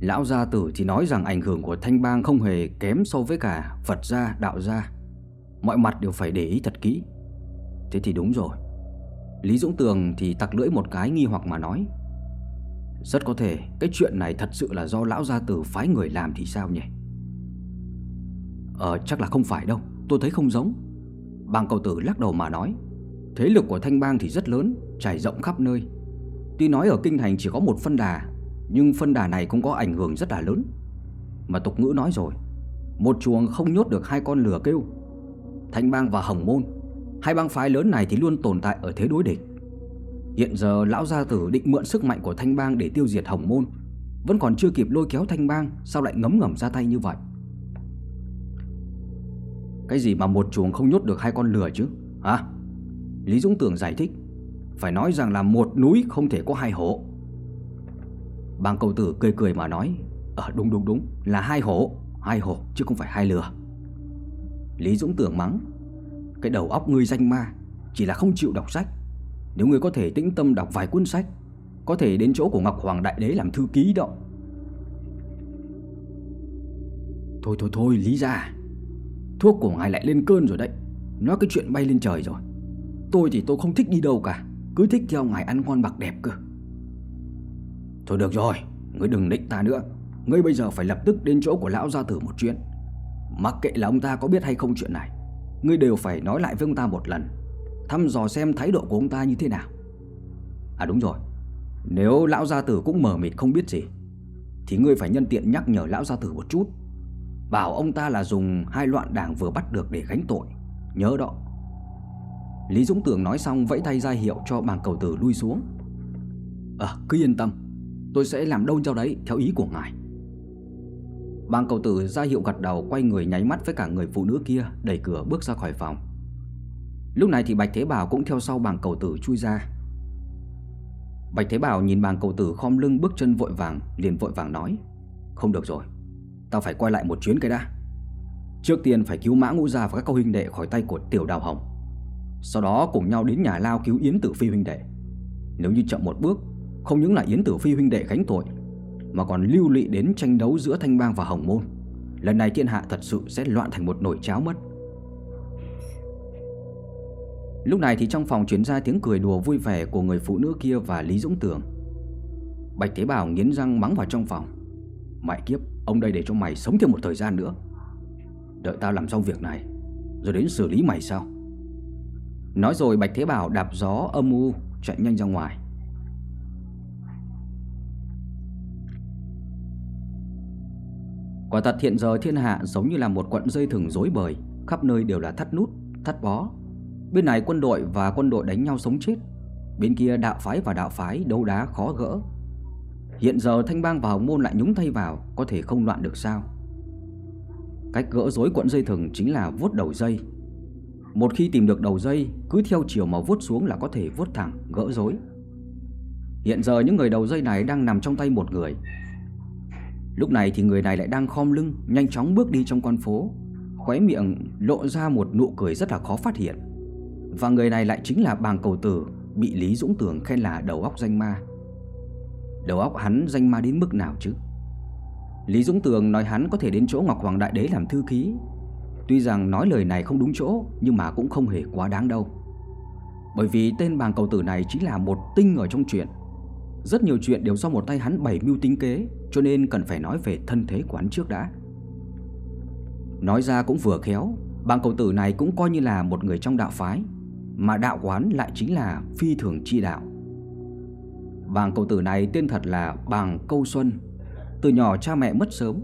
Lão gia tử thì nói rằng ảnh hưởng của thanh bang không hề kém so với cả Phật gia, đạo gia. Mọi mặt đều phải để ý thật kỹ. Thế thì đúng rồi. Lý Dũng Tường thì tặc lưỡi một cái nghi hoặc mà nói. Rất có thể cái chuyện này thật sự là do lão gia tử phái người làm thì sao nhỉ? Ờ chắc là không phải đâu. Tôi thấy không giống. Bang cầu tử lắc đầu mà nói. Thế lực của thanh bang thì rất lớn Trải rộng khắp nơi. Tuy nói ở kinh thành chỉ có một phân đà nhưng phân đà này cũng có ảnh hưởng rất là lớn. Mà tục ngữ nói rồi, Một chuồng không nhốt được hai con lửa kêu. Thanh bang và hồng môn, Hai bang phái lớn này thì luôn tồn tại ở thế đối địch. Hiện giờ, lão gia tử định mượn sức mạnh của thanh bang để tiêu diệt hồng môn, Vẫn còn chưa kịp lôi kéo thanh bang, Sao lại ngấm ngầm ra tay như vậy? Cái gì mà một chuồng không nhốt được hai con lừa chứ, Hả? Lý Dũng Tường giải thích, Phải nói rằng là một núi không thể có hai hổ bàng cầu tử cười cười mà nói Ờ đúng đúng đúng, Là hai hổ Hai hổ chứ không phải hai lừa. Lý Dũng tưởng mắng, cái đầu óc ngươi danh ma, Chỉ là không chịu đọc sách. Nếu ngươi có thể tĩnh tâm đọc vài cuốn sách, Có thể đến chỗ của Ngọc Hoàng Đại Đế làm thư ký đó. Thôi thôi thôi, Lý ra Thuốc của ngài lại lên cơn rồi đấy. Nói cái chuyện bay lên trời rồi. Tôi thì tôi không thích đi đâu cả, Cứ thích theo ngài ăn ngon bạc đẹp cơ. Thôi được rồi, Ngươi đừng định ta nữa. Ngươi bây giờ phải lập tức đến chỗ của lão gia tử một chuyện Mặc kệ là ông ta có biết hay không chuyện này, Ngươi đều phải nói lại với ông ta một lần, Thăm dò xem thái độ của ông ta như thế nào. À đúng rồi, Nếu lão gia tử cũng mờ mịt không biết gì, Thì ngươi phải nhân tiện nhắc nhở lão gia tử một chút. Bảo ông ta là dùng hai loạn đảng vừa bắt được để gánh tội, Nhớ đó. Lý Dũng Tường nói xong vẫy tay ra hiệu cho bàng cầu tử lui xuống. Ờ cứ yên tâm Tôi sẽ làm đâu cho đấy, theo ý của ngài. Bang cầu tử ra hiệu gật đầu, Quay người nháy mắt với cả người phụ nữ kia, Đẩy cửa bước ra khỏi phòng. Lúc này thì Bạch Thế Bảo cũng theo sau bàng cầu tử chui ra. Bạch Thế Bảo nhìn bàng cầu tử khom lưng bước chân vội vàng, Liền vội vàng nói, Không được rồi, Tao phải quay lại một chuyến cái đã. Trước tiên phải cứu mã ngũ gia và các câu huynh đệ khỏi tay của tiểu đào hồng. Sau đó cùng nhau đến nhà lao cứu Yến Tử Phi huynh đệ. Nếu như chậm một bước không những là Yến Tử Phi huynh đệ gánh tội Mà còn lưu lị đến tranh đấu giữa Thanh Bang và Hồng Môn. Lần này thiên hạ thật sự sẽ loạn thành một nồi cháo mất. Lúc này thì trong phòng chuyển ra tiếng cười đùa vui vẻ của người phụ nữ kia và Lý Dũng Tường. Bạch Thế Bảo nghiến răng mắng vào trong phòng. Mày kiếp, ông đây để cho mày sống thêm một thời gian nữa. Đợi tao làm xong việc này Rồi đến xử lý mày sao? Nói rồi Bạch Thế Bảo đạp gió âm u Chạy nhanh ra ngoài. Quả thật hiện giờ thiên hạ giống như là một quận dây thừng rối bời Khắp nơi đều là thắt nút, thắt bó. Bên này quân đội và quân đội đánh nhau sống chết Bên kia đạo phái và đạo phái đấu đá khó gỡ. Hiện giờ Thanh Bang và Hồng Môn lại nhúng thay vào Có thể không loạn được sao? Cách gỡ rối cuộn dây thừng chính là vuốt đầu dây. Một khi tìm được đầu dây Cứ theo chiều mà vuốt xuống là có thể vuốt thẳng gỡ rối. Hiện giờ những người đầu dây này đang nằm trong tay một người Lúc này thì người này lại đang khom lưng, Nhanh chóng bước đi trong con phố. Khóe miệng lộ ra một nụ cười rất là khó phát hiện. Và người này lại chính là bàng cầu tử, Bị Lý Dũng tường khen là đầu óc danh ma. Đầu óc hắn danh ma đến mức nào chứ? Lý Dũng Tường nói hắn có thể đến chỗ Ngọc Hoàng Đại Đế làm thư ký. Tuy rằng nói lời này không đúng chỗ, Nhưng mà cũng không hề quá đáng đâu. Bởi vì tên bàng cầu tử này chính là một tinh ở trong chuyện Rất nhiều chuyện đều do một tay hắn bày mưu tính kế. Cho nên cần phải nói về thân thế của hắn trước đã. Nói ra cũng vừa khéo bạn cầu tử này cũng coi như là một người trong đạo phái, Mà đạo quán lại chính là phi thường chi đạo. Bàng cầu tử này tên thật là Bàng Câu Xuân, từ nhỏ cha mẹ mất sớm.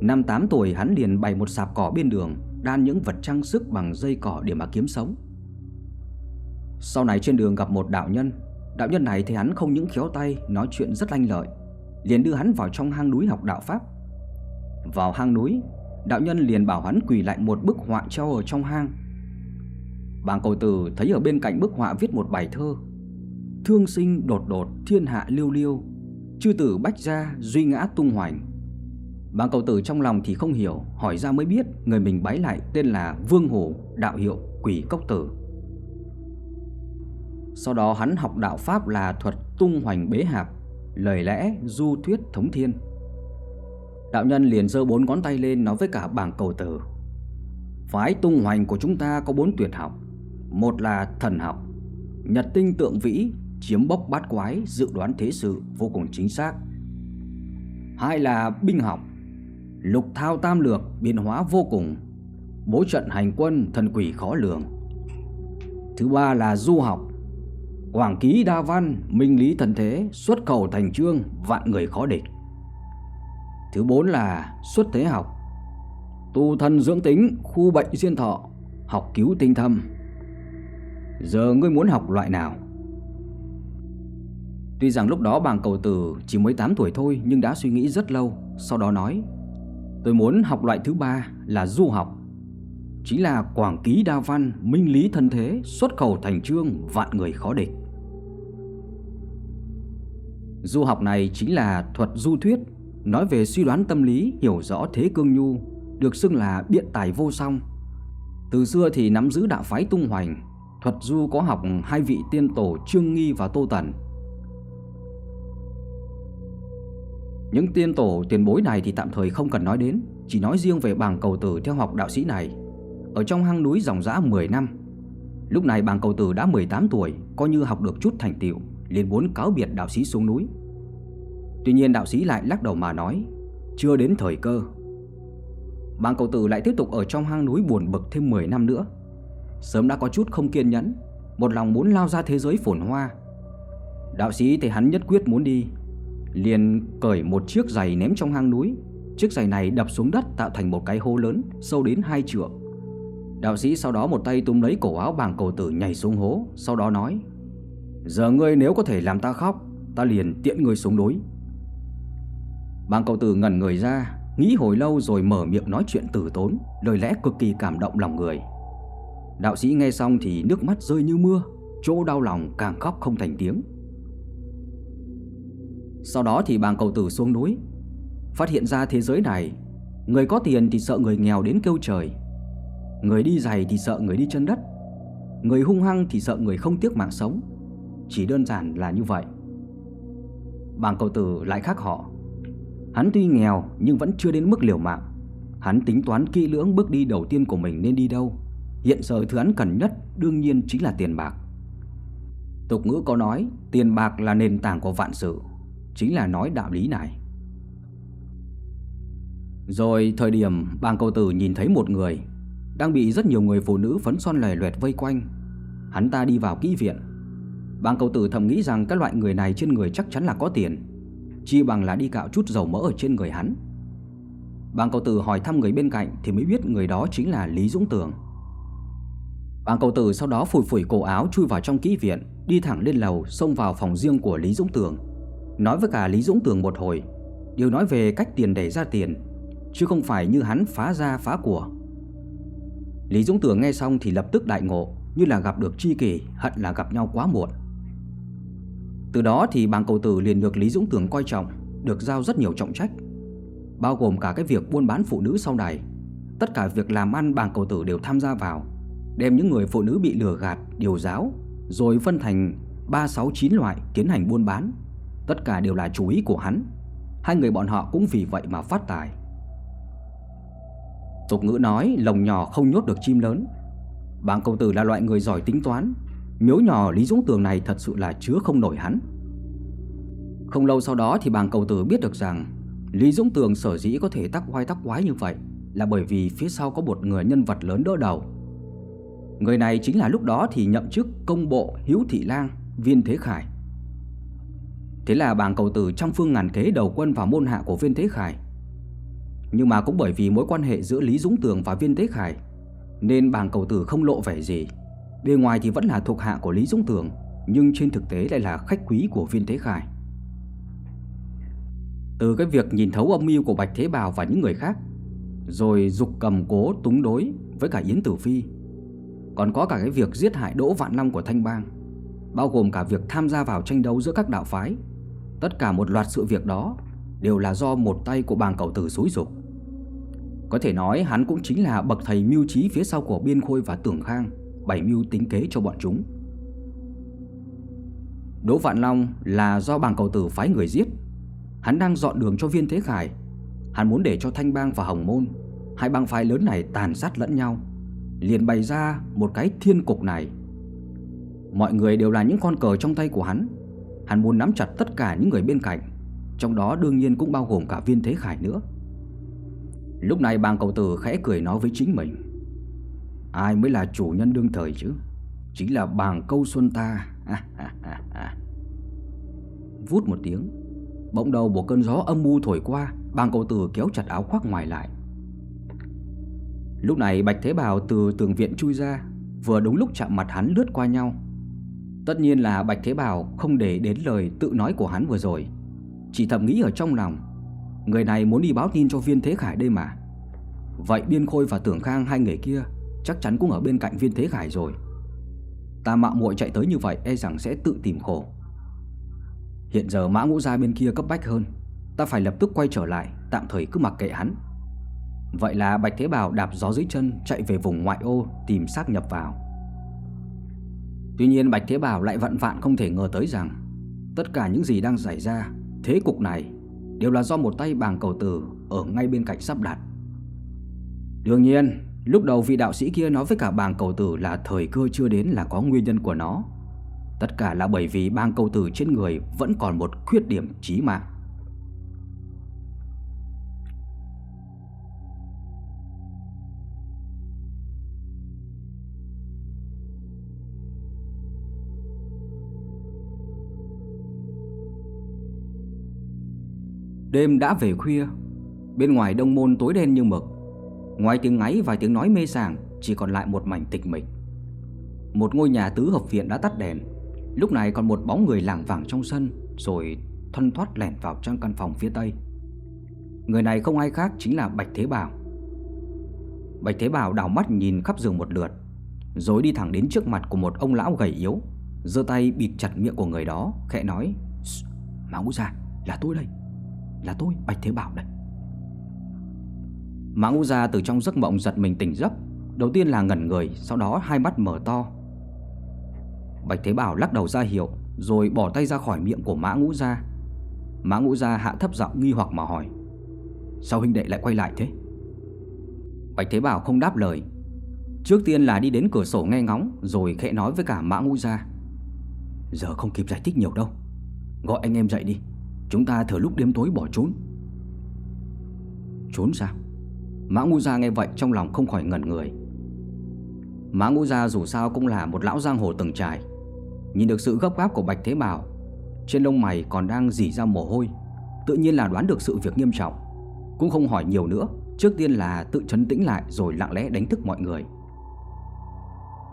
Năm 8 tuổi hắn liền bày một sạp cỏ bên đường, Đan những vật trang sức bằng dây cỏ để mà kiếm sống. Sau này trên đường gặp một đạo nhân Đạo nhân này thì hắn không những khéo tay, Nói chuyện rất lanh lợi Liền đưa hắn vào trong hang núi học đạo Pháp. Vào hang núi, Đạo nhân liền bảo hắn quỳ lại một bức họa treo ở trong hang. Bàng cầu tử thấy ở bên cạnh bức họa viết một bài thơ, Thương sinh đột đột, thiên hạ liêu liêu, Chư tử bách gia duy ngã tung hoành. Bàng cầu tử trong lòng thì không hiểu, Hỏi ra mới biết người mình bái lại tên là Vương Hổ Đạo hiệu Quỷ Cốc Tử. Sau đó hắn học đạo Pháp là thuật tung hoành bế hạp. Lời lẽ du thuyết thống thiên. Đạo nhân liền giơ bốn ngón tay lên nói với cả bảng cầu tử. Phái tung hoành của chúng ta có bốn tuyệt học. Một là thần học. Nhật tinh tượng vĩ chiếm bốc bát quái, dự đoán thế sự vô cùng chính xác. Hai là binh học, lục thao tam lược, biến hóa vô cùng, bố trận hành quân, thần quỷ khó lường. Thứ ba là du học, quảng ký đa văn, minh lý thần thế, xuất khẩu thành trương, vạn người khó địch. Thứ bốn là xuất thế học, tu thân dưỡng tính, khu bệnh diên thọ, học cứu tinh thâm. Giờ ngươi muốn học loại nào? Tuy rằng lúc đó bàng cầu tử chỉ mới 8 tuổi thôi nhưng đã suy nghĩ rất lâu, sau đó nói Tôi muốn học loại thứ ba là du học Chính là quảng ký đa văn, minh lý thân thế, xuất khẩu thành trương, vạn người khó địch Du học này chính là thuật du thuyết Nói về suy đoán tâm lý, hiểu rõ thế cương nhu Được xưng là biện tài vô song. Từ xưa thì nắm giữ đạo phái tung hoành Thuật du có học hai vị tiên tổ Trương Nghi và Tô Tần. Những tiên tổ tiền bối này thì tạm thời không cần nói đến Chỉ nói riêng về bảng cầu tử theo học đạo sĩ này. Ở trong hang núi dòng dã 10 năm Lúc này bảng cầu tử đã 18 tuổi Coi như học được chút thành tựu liền muốn cáo biệt đạo sĩ xuống núi Tuy nhiên đạo sĩ lại lắc đầu mà nói Chưa đến thời cơ Bàng cầu tử lại tiếp tục ở trong hang núi buồn bực thêm 10 năm nữa Sớm đã có chút không kiên nhẫn Một lòng muốn lao ra thế giới phồn hoa Đạo sĩ thì hắn nhất quyết muốn đi liền cởi một chiếc giày ném trong hang núi. Chiếc giày này đập xuống đất tạo thành một cái hố lớn sâu đến hai trượng. Đạo sĩ sau đó một tay túm lấy cổ áo bàng cầu tử nhảy xuống hố, sau đó nói: "Giờ ngươi nếu có thể làm ta khóc, ta liền tiện ngươi xuống núi. Bàng cầu tử ngẩn người ra Nghĩ hồi lâu rồi mở miệng nói chuyện tử tốn Lời lẽ cực kỳ cảm động lòng người. Đạo sĩ nghe xong thì nước mắt rơi như mưa Chỗ đau lòng càng khóc không thành tiếng. Sau đó thì bàng cầu tử xuống núi Phát hiện ra thế giới này Người có tiền thì sợ người nghèo đến kêu trời Người đi giày thì sợ người đi chân đất Người hung hăng thì sợ người không tiếc mạng sống. Chỉ đơn giản là như vậy. Bàng cầu tử lại khác họ. Hắn tuy nghèo nhưng vẫn chưa đến mức liều mạng. Hắn tính toán kỹ lưỡng bước đi đầu tiên của mình nên đi đâu. Hiện giờ thứ hắn cần nhất đương nhiên chính là tiền bạc. Tục ngữ có nói, tiền bạc là nền tảng của vạn sự. Chính là nói đạo lý này. Rồi thời điểm bàng cầu tử nhìn thấy một người Đang bị rất nhiều người phụ nữ phấn son lè loẹt vây quanh. Hắn ta đi vào kỹ viện. Bàng cầu tử thầm nghĩ rằng các loại người này trên người chắc chắn là có tiền. Chi bằng là đi cạo chút dầu mỡ ở trên người hắn. Bàng cầu tử hỏi thăm người bên cạnh Thì mới biết người đó chính là Lý Dũng Tường. Bàng cầu tử sau đó phủi phủi cổ áo chui vào trong kỹ viện, Đi thẳng lên lầu, xông vào phòng riêng của Lý Dũng Tường. Nói với cả Lý Dũng Tường một hồi, Điều nói về cách tiền để ra tiền, Chứ không phải như hắn phá ra phá của. Lý Dũng Tường nghe xong thì lập tức đại ngộ, Như là gặp được tri kỷ, Hận là gặp nhau quá muộn. Từ đó thì bàng cầu tử liền được Lý Dũng Tường coi trọng Được giao rất nhiều trọng trách Bao gồm cả cái việc buôn bán phụ nữ sau này. Tất cả việc làm ăn bàng cầu tử đều tham gia vào Đem những người phụ nữ bị lừa gạt, điều giáo Rồi phân thành 3, 6, 9 loại tiến hành buôn bán. Tất cả đều là chú ý của hắn Hai người bọn họ cũng vì vậy mà phát tài. Tục ngữ nói lồng nhỏ không nhốt được chim lớn. Bàng cầu tử là loại người giỏi tính toán Miếu nhỏ Lý Dũng Tường này thật sự là chứa không nổi hắn. Không lâu sau đó thì bàng cầu tử biết được rằng Lý Dũng Tường sở dĩ có thể tắc hoai tắc quái như vậy Là bởi vì phía sau có một người nhân vật lớn đỡ đầu. Người này chính là lúc đó thì nhậm chức công bộ Hiếu Thị Lang, Viên Thế Khải. Thế là bàng cầu tử trong phương ngàn kế đầu quân vào môn hạ của Viên Thế Khải. Nhưng mà cũng bởi vì mối quan hệ giữa Lý Dũng Tường và Viên Thế Khải Nên bàng cầu tử không lộ vẻ gì. Bề ngoài thì vẫn là thuộc hạ của Lý Dũng Tường, Nhưng trên thực tế lại là khách quý của Viên Thế Khải. Từ cái việc nhìn thấu âm mưu của Bạch Thế Bào và những người khác, Rồi dục cầm cố, túng đối với cả Yến Tử Phi, Còn có cả cái việc giết hại Đỗ Vạn Năm của Thanh Bang, Bao gồm cả việc tham gia vào tranh đấu giữa các đạo phái. Tất cả một loạt sự việc đó Đều là do một tay của bàng cậu tử xúi dục. Có thể nói hắn cũng chính là bậc thầy mưu trí phía sau của Biên Khôi và Tưởng Khang. Bày mưu tính kế cho bọn chúng. Đỗ Vạn Long là do bàng cầu tử phái người giết. Hắn đang dọn đường cho viên thế khải. Hắn muốn để cho Thanh Bang và Hồng Môn, Hai bang phái lớn này tàn sát lẫn nhau, Liền bày ra một cái thiên cục này. Mọi người đều là những con cờ trong tay của hắn. Hắn muốn nắm chặt tất cả những người bên cạnh, Trong đó đương nhiên cũng bao gồm cả viên thế khải nữa. Lúc này bàng cầu tử khẽ cười nói với chính mình. Ai mới là chủ nhân đương thời chứ? Chính là bàng câu xuân ta. Vút một tiếng, Bỗng đầu một cơn gió âm mưu thổi qua, Bàng cầu tử kéo chặt áo khoác ngoài lại. Lúc này Bạch Thế Bào từ tường viện chui ra, Vừa đúng lúc chạm mặt hắn lướt qua nhau. Tất nhiên là Bạch Thế Bảo không để đến lời tự nói của hắn vừa rồi. Chỉ thầm nghĩ ở trong lòng, Người này muốn đi báo tin cho viên Thế Khải đây mà. Vậy Biên Khôi và Tưởng Khang hai người kia Chắc chắn cũng ở bên cạnh viên Thế Khải rồi. Ta mạo muội chạy tới như vậy E rằng sẽ tự tìm khổ. Hiện giờ mã ngũ gia bên kia cấp bách hơn, Ta phải lập tức quay trở lại, Tạm thời cứ mặc kệ hắn. Vậy là Bạch Thế Bảo đạp gió dưới chân Chạy về vùng ngoại ô tìm xác nhập vào. Tuy nhiên Bạch Thế Bảo lại vặn vạn không thể ngờ tới rằng, Tất cả những gì đang xảy ra, Thế cục này Đều là do một tay bàng cầu tử Ở ngay bên cạnh sắp đặt. Đương nhiên Lúc đầu vị đạo sĩ kia nói với cả bàng cầu tử Là thời cơ chưa đến là có nguyên nhân của nó. Tất cả là bởi vì bàng cầu tử trên người Vẫn còn một khuyết điểm chí mạng. Đêm đã về khuya, Bên ngoài đông môn tối đen như mực. Ngoài tiếng ngáy và tiếng nói mê sảng, Chỉ còn lại một mảnh tịch mịch. Một ngôi nhà tứ hợp viện đã tắt đèn. Lúc này còn một bóng người lảng vảng trong sân, Rồi thân thoát lẻn vào trong căn phòng phía tây. Người này không ai khác chính là Bạch Thế Bảo. Bạch Thế Bảo đảo mắt nhìn khắp giường một lượt, Rồi đi thẳng đến trước mặt của một ông lão gầy yếu, giơ tay bịt chặt miệng của người đó, Khẽ nói Máu ra là tôi đây, Là tôi, Bạch Thế Bảo đây. Mã Ngũ Gia từ trong giấc mộng giật mình tỉnh giấc. Đầu tiên là ngẩn người, Sau đó hai mắt mở to. Bạch Thế Bảo lắc đầu ra hiệu, Rồi bỏ tay ra khỏi miệng của Mã Ngũ Gia. Mã Ngũ Gia hạ thấp giọng nghi hoặc mà hỏi, Sao huynh đệ lại quay lại thế? Bạch Thế Bảo không đáp lời. Trước tiên là đi đến cửa sổ nghe ngóng, Rồi khẽ nói với cả Mã Ngũ Gia, Giờ không kịp giải thích nhiều đâu. Gọi anh em dậy đi, Chúng ta thừa lúc đêm tối bỏ trốn. Trốn sao? Mã Ngũ Gia nghe vậy trong lòng không khỏi ngẩn người. Mã Ngũ Gia dù sao cũng là một lão giang hồ từng trải. Nhìn được sự gấp gáp của Bạch Thế Bảo, Trên lông mày còn đang dỉ ra mồ hôi, Tự nhiên là đoán được sự việc nghiêm trọng. Cũng không hỏi nhiều nữa, Trước tiên là tự chấn tĩnh lại rồi lặng lẽ đánh thức mọi người.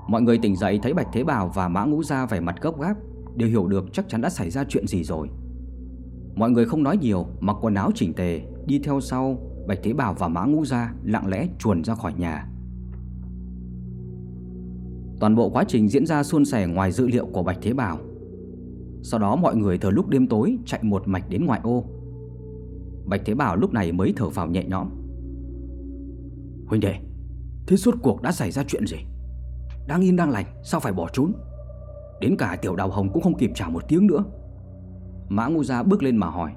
Mọi người tỉnh dậy thấy Bạch Thế Bảo và Mã Ngũ Gia vẻ mặt gấp gáp, Đều hiểu được chắc chắn đã xảy ra chuyện gì rồi. Mọi người không nói nhiều, Mặc quần áo chỉnh tề, Đi theo sau Bạch Thế Bảo và Mã Ngũ Gia lặng lẽ chuồn ra khỏi nhà. Toàn bộ quá trình diễn ra suôn sẻ ngoài dữ liệu của Bạch Thế Bảo. Sau đó mọi người thời lúc đêm tối chạy một mạch đến ngoại ô. Bạch Thế Bảo lúc này mới thở phào nhẹ nhõm. Huynh đệ Thế suốt cuộc đã xảy ra chuyện gì? Đang yên đang lành Sao phải bỏ trốn? Đến cả tiểu đào hồng cũng không kịp trả một tiếng nữa. Mã Ngu Gia bước lên mà hỏi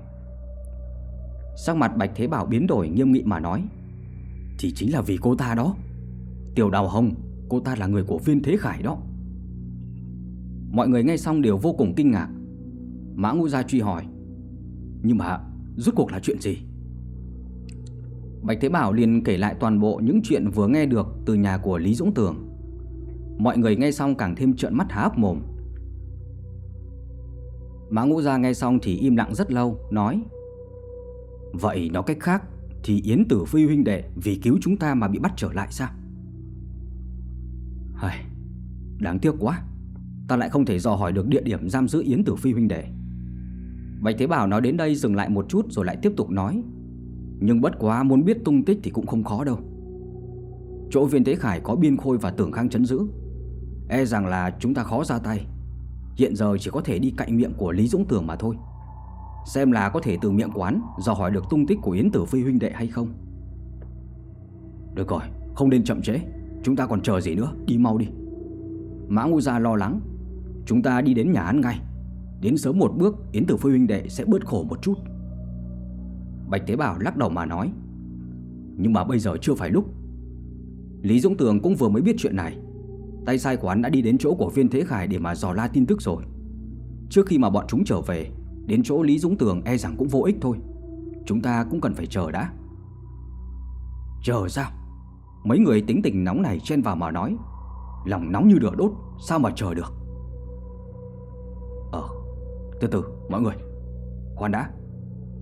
Sắc mặt Bạch Thế Bảo biến đổi nghiêm nghị mà nói, Thì chính là vì cô ta đó. Tiểu đào hồng, Cô ta là người của viên thế khải đó. Mọi người nghe xong đều vô cùng kinh ngạc. Mã Ngu Gia truy hỏi, Nhưng mà rốt cuộc là chuyện gì? Bạch Thế Bảo liền kể lại toàn bộ những chuyện vừa nghe được từ nhà của Lý Dũng Tường Mọi người nghe xong càng thêm trợn mắt há hốc mồm. Mã Ngũ Gia nghe xong thì im lặng rất lâu, Nói Vậy nói cách khác, Thì Yến Tử Phi huynh đệ Vì cứu chúng ta mà bị bắt trở lại sao? Hời Đáng tiếc quá. Ta lại không thể dò hỏi được địa điểm giam giữ Yến Tử Phi huynh đệ. Bạch Thế Bảo nói đến đây dừng lại một chút Rồi lại tiếp tục nói. Nhưng bất quá muốn biết tung tích thì cũng không khó đâu. Chỗ viên Thế Khải có biên khôi và tưởng khang chấn giữ. E rằng là chúng ta khó ra tay. Hiện giờ chỉ có thể đi cạnh miệng của Lý Dũng Tường mà thôi. Xem là có thể từ miệng quán Dò hỏi được tung tích của Yến Tử Phi huynh đệ hay không. Được rồi, Không nên chậm trễ. Chúng ta còn chờ gì nữa? Đi mau đi. Mã Ngu Gia lo lắng. Chúng ta đi đến nhà hắn ngay. Đến sớm một bước, Yến Tử Phi huynh đệ sẽ bớt khổ một chút. Bạch Tế Bảo lắc đầu mà nói. Nhưng mà bây giờ chưa phải lúc. Lý Dũng Tường cũng vừa mới biết chuyện này. Tay sai của hắn đã đi đến chỗ của viên Thế Khải Để mà dò la tin tức rồi. Trước khi mà bọn chúng trở về Đến chỗ Lý Dũng Tường e rằng cũng vô ích thôi. Chúng ta cũng cần phải chờ đã. Chờ sao? Mấy người tính tình nóng này chen vào mà nói, Lòng nóng như lửa đốt, Sao mà chờ được? Ờ Từ từ, mọi người. Khoan đã.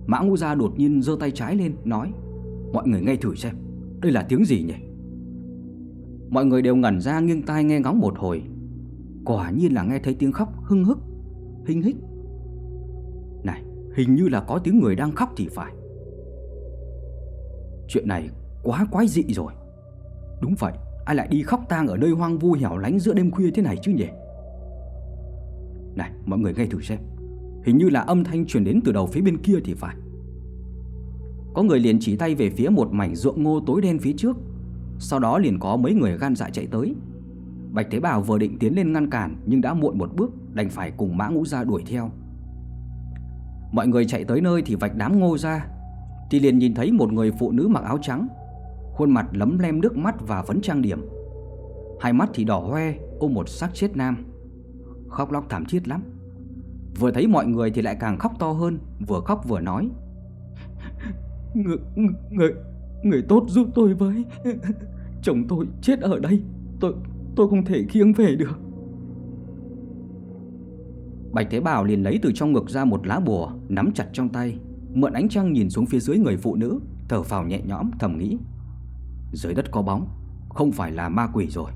Mã Ngu Gia đột nhiên giơ tay trái lên, nói, Mọi người nghe thử xem, Đây là tiếng gì nhỉ? Mọi người đều ngẩn ra, nghiêng tai nghe ngóng một hồi. Quả nhiên là nghe thấy tiếng khóc hưng hức, Hinh hích hình như là có tiếng người đang khóc thì phải. Chuyện này quá quái dị rồi. Đúng vậy, Ai lại đi khóc tang ở nơi hoang vu hẻo lánh giữa đêm khuya thế này chứ nhỉ? Này, mọi người nghe thử xem. Hình như là âm thanh truyền đến từ đầu phía bên kia thì phải. Có người liền chỉ tay về phía một mảnh ruộng ngô tối đen phía trước. Sau đó liền có mấy người gan dạ chạy tới. Bạch Thế Bảo vừa định tiến lên ngăn cản, Nhưng đã muộn một bước, Đành phải cùng mã ngũ ra đuổi theo. Mọi người chạy tới nơi thì vạch đám ngô ra. Thì liền nhìn thấy một người phụ nữ mặc áo trắng Khuôn mặt lấm lem nước mắt và vấn trang điểm. Hai mắt thì đỏ hoe Ôm một xác chết nam. Khóc lóc thảm thiết lắm. Vừa thấy mọi người thì lại càng khóc to hơn Vừa khóc vừa nói. Người, người, người tốt giúp tôi với. Chồng tôi chết ở đây. Tôi tôi không thể khiêng về được. Bạch Thế Bảo liền lấy từ trong ngực ra một lá bùa, Nắm chặt trong tay, Mượn ánh trăng nhìn xuống phía dưới người phụ nữ, Thở phào nhẹ nhõm, thầm nghĩ. Dưới đất có bóng, Không phải là ma quỷ rồi.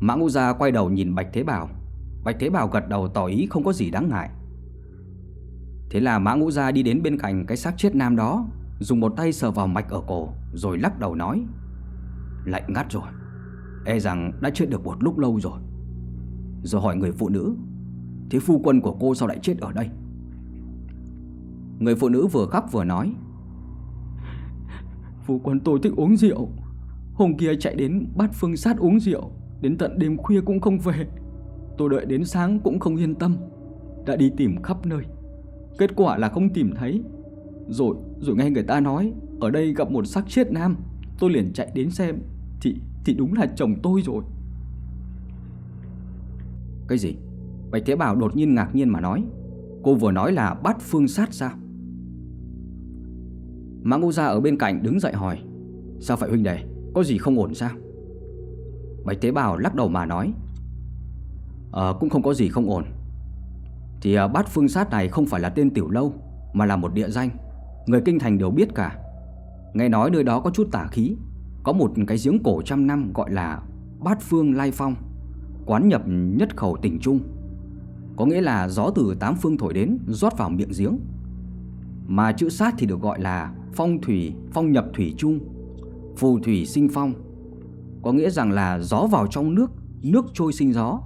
Mã Ngũ Gia quay đầu nhìn Bạch Thế Bảo. Bạch Thế Bảo gật đầu tỏ ý không có gì đáng ngại. Thế là Mã Ngũ Gia đi đến bên cạnh cái xác chết nam đó, Dùng một tay sờ vào mạch ở cổ, Rồi lắc đầu nói. Lạnh ngắt rồi. E rằng đã chết được một lúc lâu rồi. Rồi hỏi người phụ nữ, Thế phu quân của cô sao lại chết ở đây? Người phụ nữ vừa khóc vừa nói, Phu quân tôi thích uống rượu. Hôm kia chạy đến bắt phương sát uống rượu, Đến tận đêm khuya cũng không về. Tôi đợi đến sáng cũng không yên tâm, Đã đi tìm khắp nơi. Kết quả là không tìm thấy. Rồi rồi nghe người ta nói, Ở đây gặp một xác chết nam. Tôi liền chạy đến xem, Thì thì đúng là chồng tôi rồi. Cái gì? Bạch Thế Bảo đột nhiên ngạc nhiên mà nói Cô vừa nói là bắt phương sát sao? Mã Ngô Gia ở bên cạnh đứng dậy hỏi Sao phải huynh đệ? Có gì không ổn sao? Bạch Tế Bảo lắc đầu mà nói Ờ cũng không có gì không ổn. Thì ờ, à, bát phương sát này không phải là tên tiểu lâu Mà là một địa danh. Người kinh thành đều biết cả. Nghe nói nơi đó có chút tả khí Có một cái giếng cổ trăm năm gọi là Bát phương lai phong. Quán nhập nhất khẩu tỉnh trung. Có nghĩa là gió từ tám phương thổi đến rót vào miệng giếng. Mà chữ sát thì được gọi là phong thủy, phong nhập thủy trung Phù thủy sinh phong. Có nghĩa rằng là gió vào trong nước, nước trôi sinh gió.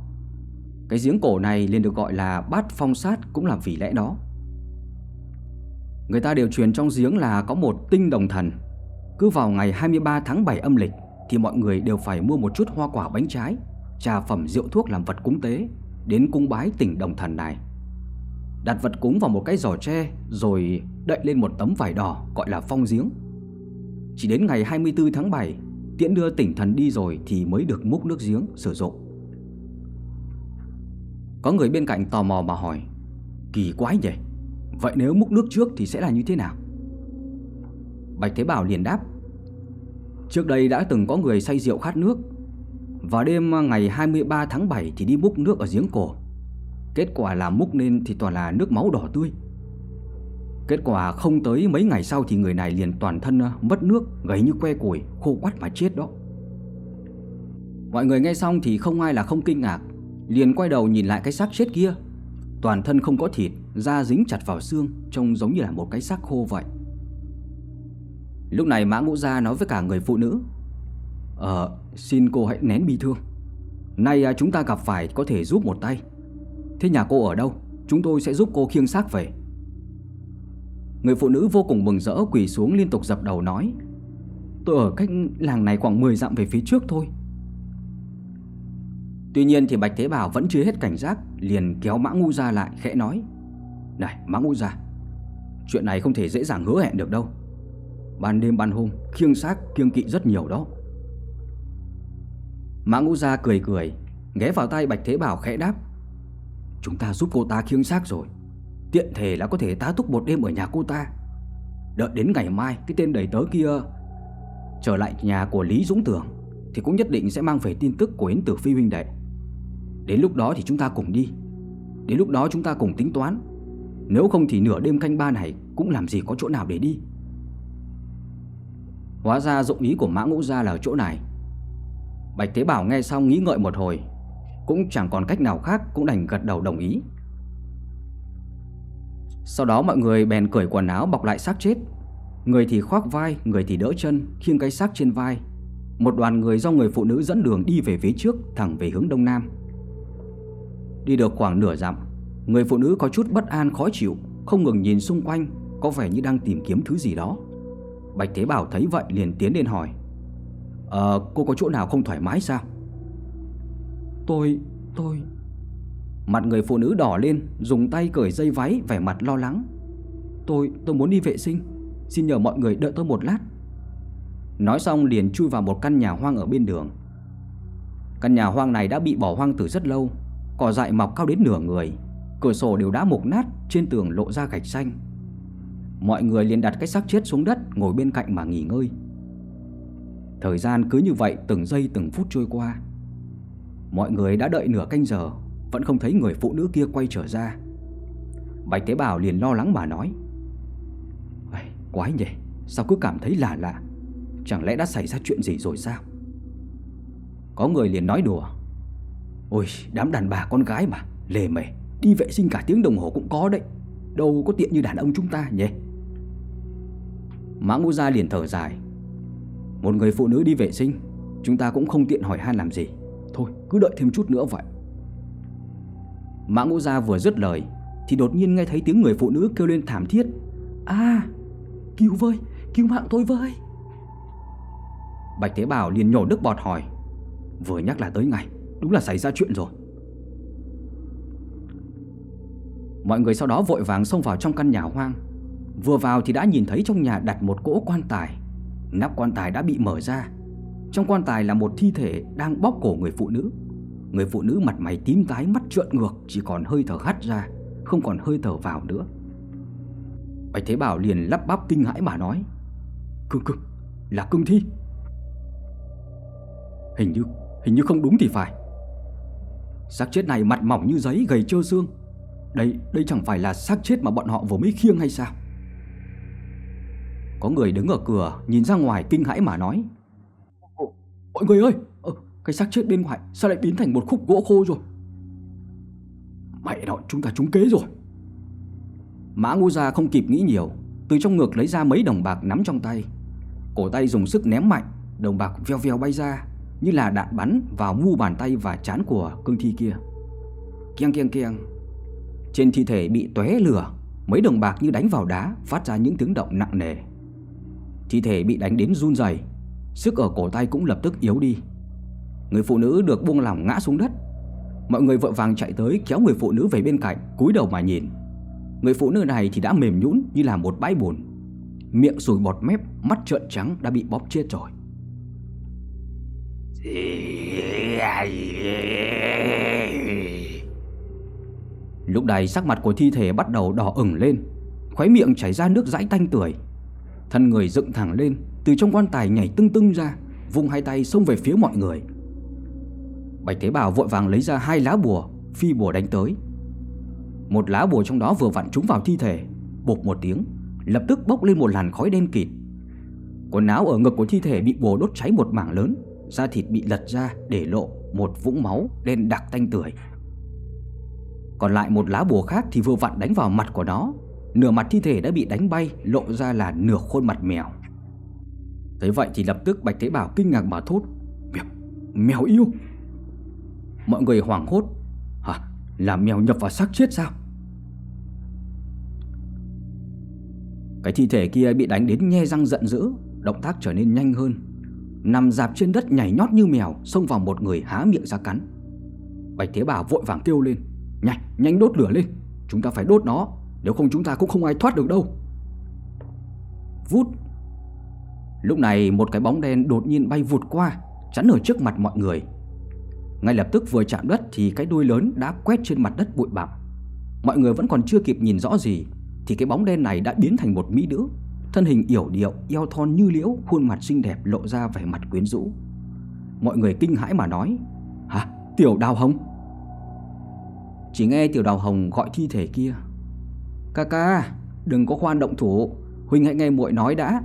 Cái giếng cổ này liền được gọi là bát phong sát cũng là vì lẽ đó. Người ta đều truyền trong giếng là có một tinh đồng thần. Cứ vào ngày 23 tháng 7 âm lịch Thì mọi người đều phải mua một chút hoa quả bánh trái. Trà phẩm rượu thuốc làm vật cúng tế, Đến cung bái tỉnh đồng thần này. Đặt vật cúng vào một cái giỏ tre, Rồi đậy lên một tấm vải đỏ, gọi là phong giếng. Chỉ đến ngày 24 tháng 7 Tiễn đưa tỉnh thần đi rồi thì mới được múc nước giếng sử dụng. Có người bên cạnh tò mò mà hỏi, Kỳ quái nhỉ, Vậy nếu múc nước trước thì sẽ là như thế nào? Bạch Thế Bảo liền đáp, Trước đây đã từng có người say rượu khát nước vào đêm ngày 23 tháng 7 thì đi múc nước ở giếng cổ. Kết quả là múc lên thì toàn là nước máu đỏ tươi. Kết quả không tới mấy ngày sau thì người này liền toàn thân ờ, mất nước Gầy như que củi, khô quắt mà chết đó. Mọi người nghe xong thì không ai là không kinh ngạc Liền quay đầu nhìn lại cái xác chết kia. Toàn thân không có thịt, da dính chặt vào xương Trông giống như là một cái xác khô vậy. Lúc này Mã Ngũ Gia nói với cả người phụ nữ Ờ, xin cô hãy nén bi thương. Nay à, chúng ta gặp phải có thể giúp một tay. Thế nhà cô ở đâu? Chúng tôi sẽ giúp cô khiêng xác về. Người phụ nữ vô cùng mừng rỡ quỳ xuống liên tục dập đầu nói Tôi ở cách làng này khoảng 10 dặm về phía trước thôi. Tuy nhiên thì Bạch Thế Bảo vẫn chưa hết cảnh giác Liền kéo Mã Ngu ra lại khẽ nói Này Mã Ngu ra Chuyện này không thể dễ dàng hứa hẹn được đâu. Ban đêm ban hôm Khiêng xác kiêng kỵ rất nhiều đó. Mã Ngũ Gia cười cười, Ghé vào tay Bạch Thế Bảo khẽ đáp. Chúng ta giúp cô ta khiêng xác rồi, Tiện thể là có thể tá túc một đêm ở nhà cô ta. Đợi đến ngày mai, Cái tên đầy tớ kia Trở lại nhà của Lý Dũng Tường Thì cũng nhất định sẽ mang về tin tức của Yến Tử Phi huynh đệ. Đến lúc đó thì chúng ta cùng đi. Đến lúc đó chúng ta cùng tính toán. Nếu không thì nửa đêm canh ba này Cũng làm gì có chỗ nào để đi. Hóa ra dụng ý của Mã Ngũ Gia là ở chỗ này. Bạch Thế Bảo nghe xong nghĩ ngợi một hồi, Cũng chẳng còn cách nào khác, Cũng đành gật đầu đồng ý. Sau đó mọi người bèn cởi quần áo bọc lại xác chết. Người thì khoác vai, Người thì đỡ chân, khiêng cái xác trên vai. Một đoàn người do người phụ nữ dẫn đường đi về phía trước, Thẳng về hướng đông nam. Đi được khoảng nửa dặm, Người phụ nữ có chút bất an khó chịu, Không ngừng nhìn xung quanh, Có vẻ như đang tìm kiếm thứ gì đó. Bạch Thế Bảo thấy vậy liền tiến lên hỏi. Ờ cô có chỗ nào không thoải mái sao? Tôi, tôi. Mặt người phụ nữ đỏ lên Dùng tay cởi dây váy vẻ mặt lo lắng. Tôi, tôi muốn đi vệ sinh. Xin nhờ mọi người đợi tôi một lát. Nói xong liền chui vào một căn nhà hoang ở bên đường. Căn nhà hoang này đã bị bỏ hoang từ rất lâu Cỏ dại mọc cao đến nửa người Cửa sổ đều đã mục nát Trên tường lộ ra gạch xanh. Mọi người liền đặt cái xác chết xuống đất Ngồi bên cạnh mà nghỉ ngơi Thời gian cứ như vậy từng giây từng phút trôi qua. Mọi người đã đợi nửa canh giờ, Vẫn không thấy người phụ nữ kia quay trở ra. Bạch Tế bào liền lo lắng mà nói Quái nhỉ, Sao cứ cảm thấy lạ lạ? Chẳng lẽ đã xảy ra chuyện gì rồi sao? Có người liền nói đùa, Ôi, đám đàn bà con gái mà, Lề mề, Đi vệ sinh cả tiếng đồng hồ cũng có đấy, Đâu có tiện như đàn ông chúng ta nhỉ? Mã ngũ gia liền thở dài một người phụ nữ đi vệ sinh. Chúng ta cũng không tiện hỏi han làm gì. Thôi, cứ đợi thêm chút nữa vậy. Mã ngũ gia vừa dứt lời, Thì đột nhiên nghe thấy tiếng người phụ nữ kêu lên thảm thiết. À Cứu với Cứu mạng tôi với. Bạch Thế Bảo liền nhổ nước bọt hỏi, Vừa nhắc là tới ngày, Đúng là xảy ra chuyện rồi. Mọi người sau đó vội vàng xông vào trong căn nhà hoang. Vừa vào thì đã nhìn thấy trong nhà đặt một cỗ quan tài. Nắp quan tài đã bị mở ra. Trong quan tài là một thi thể đang bóp cổ người phụ nữ. Người phụ nữ mặt mày tím tái, mắt trợn ngược, Chỉ còn hơi thở hắt ra, Không còn hơi thở vào nữa. Bạch Thế Bảo liền lắp bắp kinh hãi mà nói, Cưng cưng, Là cưng thi. Hình như Hình như không đúng thì phải. Xác chết này mặt mỏng như giấy, gầy trơ xương. Đây đây chẳng phải là xác chết mà bọn họ vừa mới khiêng hay sao? Có người đứng ở cửa Nhìn ra ngoài kinh hãi mà nói. Mọi người ơi! Ờ, Cái xác chết bên ngoài sao lại biến thành một khúc gỗ khô rồi? Mẹ nó chúng ta trúng kế rồi. Mã ngu gia không kịp nghĩ nhiều Từ trong ngực lấy ra mấy đồng bạc nắm trong tay. Cổ tay dùng sức ném mạnh Đồng bạc veo veo bay ra Như là đạn bắn vào mu bàn tay và chán của cương thi kia. Keng keng keng Trên thi thể bị tóe lửa Mấy đồng bạc như đánh vào đá Phát ra những tiếng động nặng nề. Thi thể bị đánh đến run rẩy, Sức ở cổ tay cũng lập tức yếu đi. Người phụ nữ được buông lỏng ngã xuống đất. Mọi người vội vàng chạy tới kéo người phụ nữ về bên cạnh cúi đầu mà nhìn. Người phụ nữ này thì đã mềm nhũn như là một bãi bùn. Miệng sùi bọt mép Mắt trợn trắng đã bị bóp chết rồi. Lúc này sắc mặt của thi thể bắt đầu đỏ ửng lên. Khóe miệng chảy ra nước dãi tanh tưởi. Thân người dựng thẳng lên, Từ trong quan tài nhảy tưng tưng ra, Vung hai tay xông về phía mọi người. Bạch Thế Bảo vội vàng lấy ra hai lá bùa, Phi bùa đánh tới. Một lá bùa trong đó vừa vặn trúng vào thi thể Bột một tiếng, Lập tức bốc lên một làn khói đen kịt. Quần áo ở ngực của thi thể bị bùa đốt cháy một mảng lớn, Da thịt bị lật ra để lộ một vũng máu đen đặc tanh tưởi. Còn lại một lá bùa khác thì vừa vặn đánh vào mặt của nó Nửa mặt thi thể đã bị đánh bay Lộ ra là nửa khuôn mặt mèo. Thế vậy thì lập tức Bạch Thế Bảo kinh ngạc mà thốt Mèo, mèo yêu. Mọi người hoảng hốt Hả, là mèo nhập vào xác chết sao? Cái thi thể kia bị đánh đến nhe răng giận dữ Động tác trở nên nhanh hơn. Nằm dạp trên đất nhảy nhót như mèo Xông vào một người há miệng ra cắn. Bạch Thế Bảo vội vàng kêu lên Nhanh, nhanh đốt lửa lên Chúng ta phải đốt nó. Nếu không chúng ta cũng không ai thoát được đâu. Vút. Lúc này một cái bóng đen đột nhiên bay vụt qua Chắn ở trước mặt mọi người. Ngay lập tức vừa chạm đất Thì cái đuôi lớn đã quét trên mặt đất bụi bặm. Mọi người vẫn còn chưa kịp nhìn rõ gì Thì cái bóng đen này đã biến thành một mỹ nữ Thân hình yểu điệu, eo thon như liễu Khuôn mặt xinh đẹp lộ ra vẻ mặt quyến rũ. Mọi người kinh hãi mà nói Hả? Tiểu đào hồng? Chỉ nghe tiểu đào hồng gọi thi thể kia Ca ca, đừng có khoan động thủ. Huynh hãy nghe muội nói đã.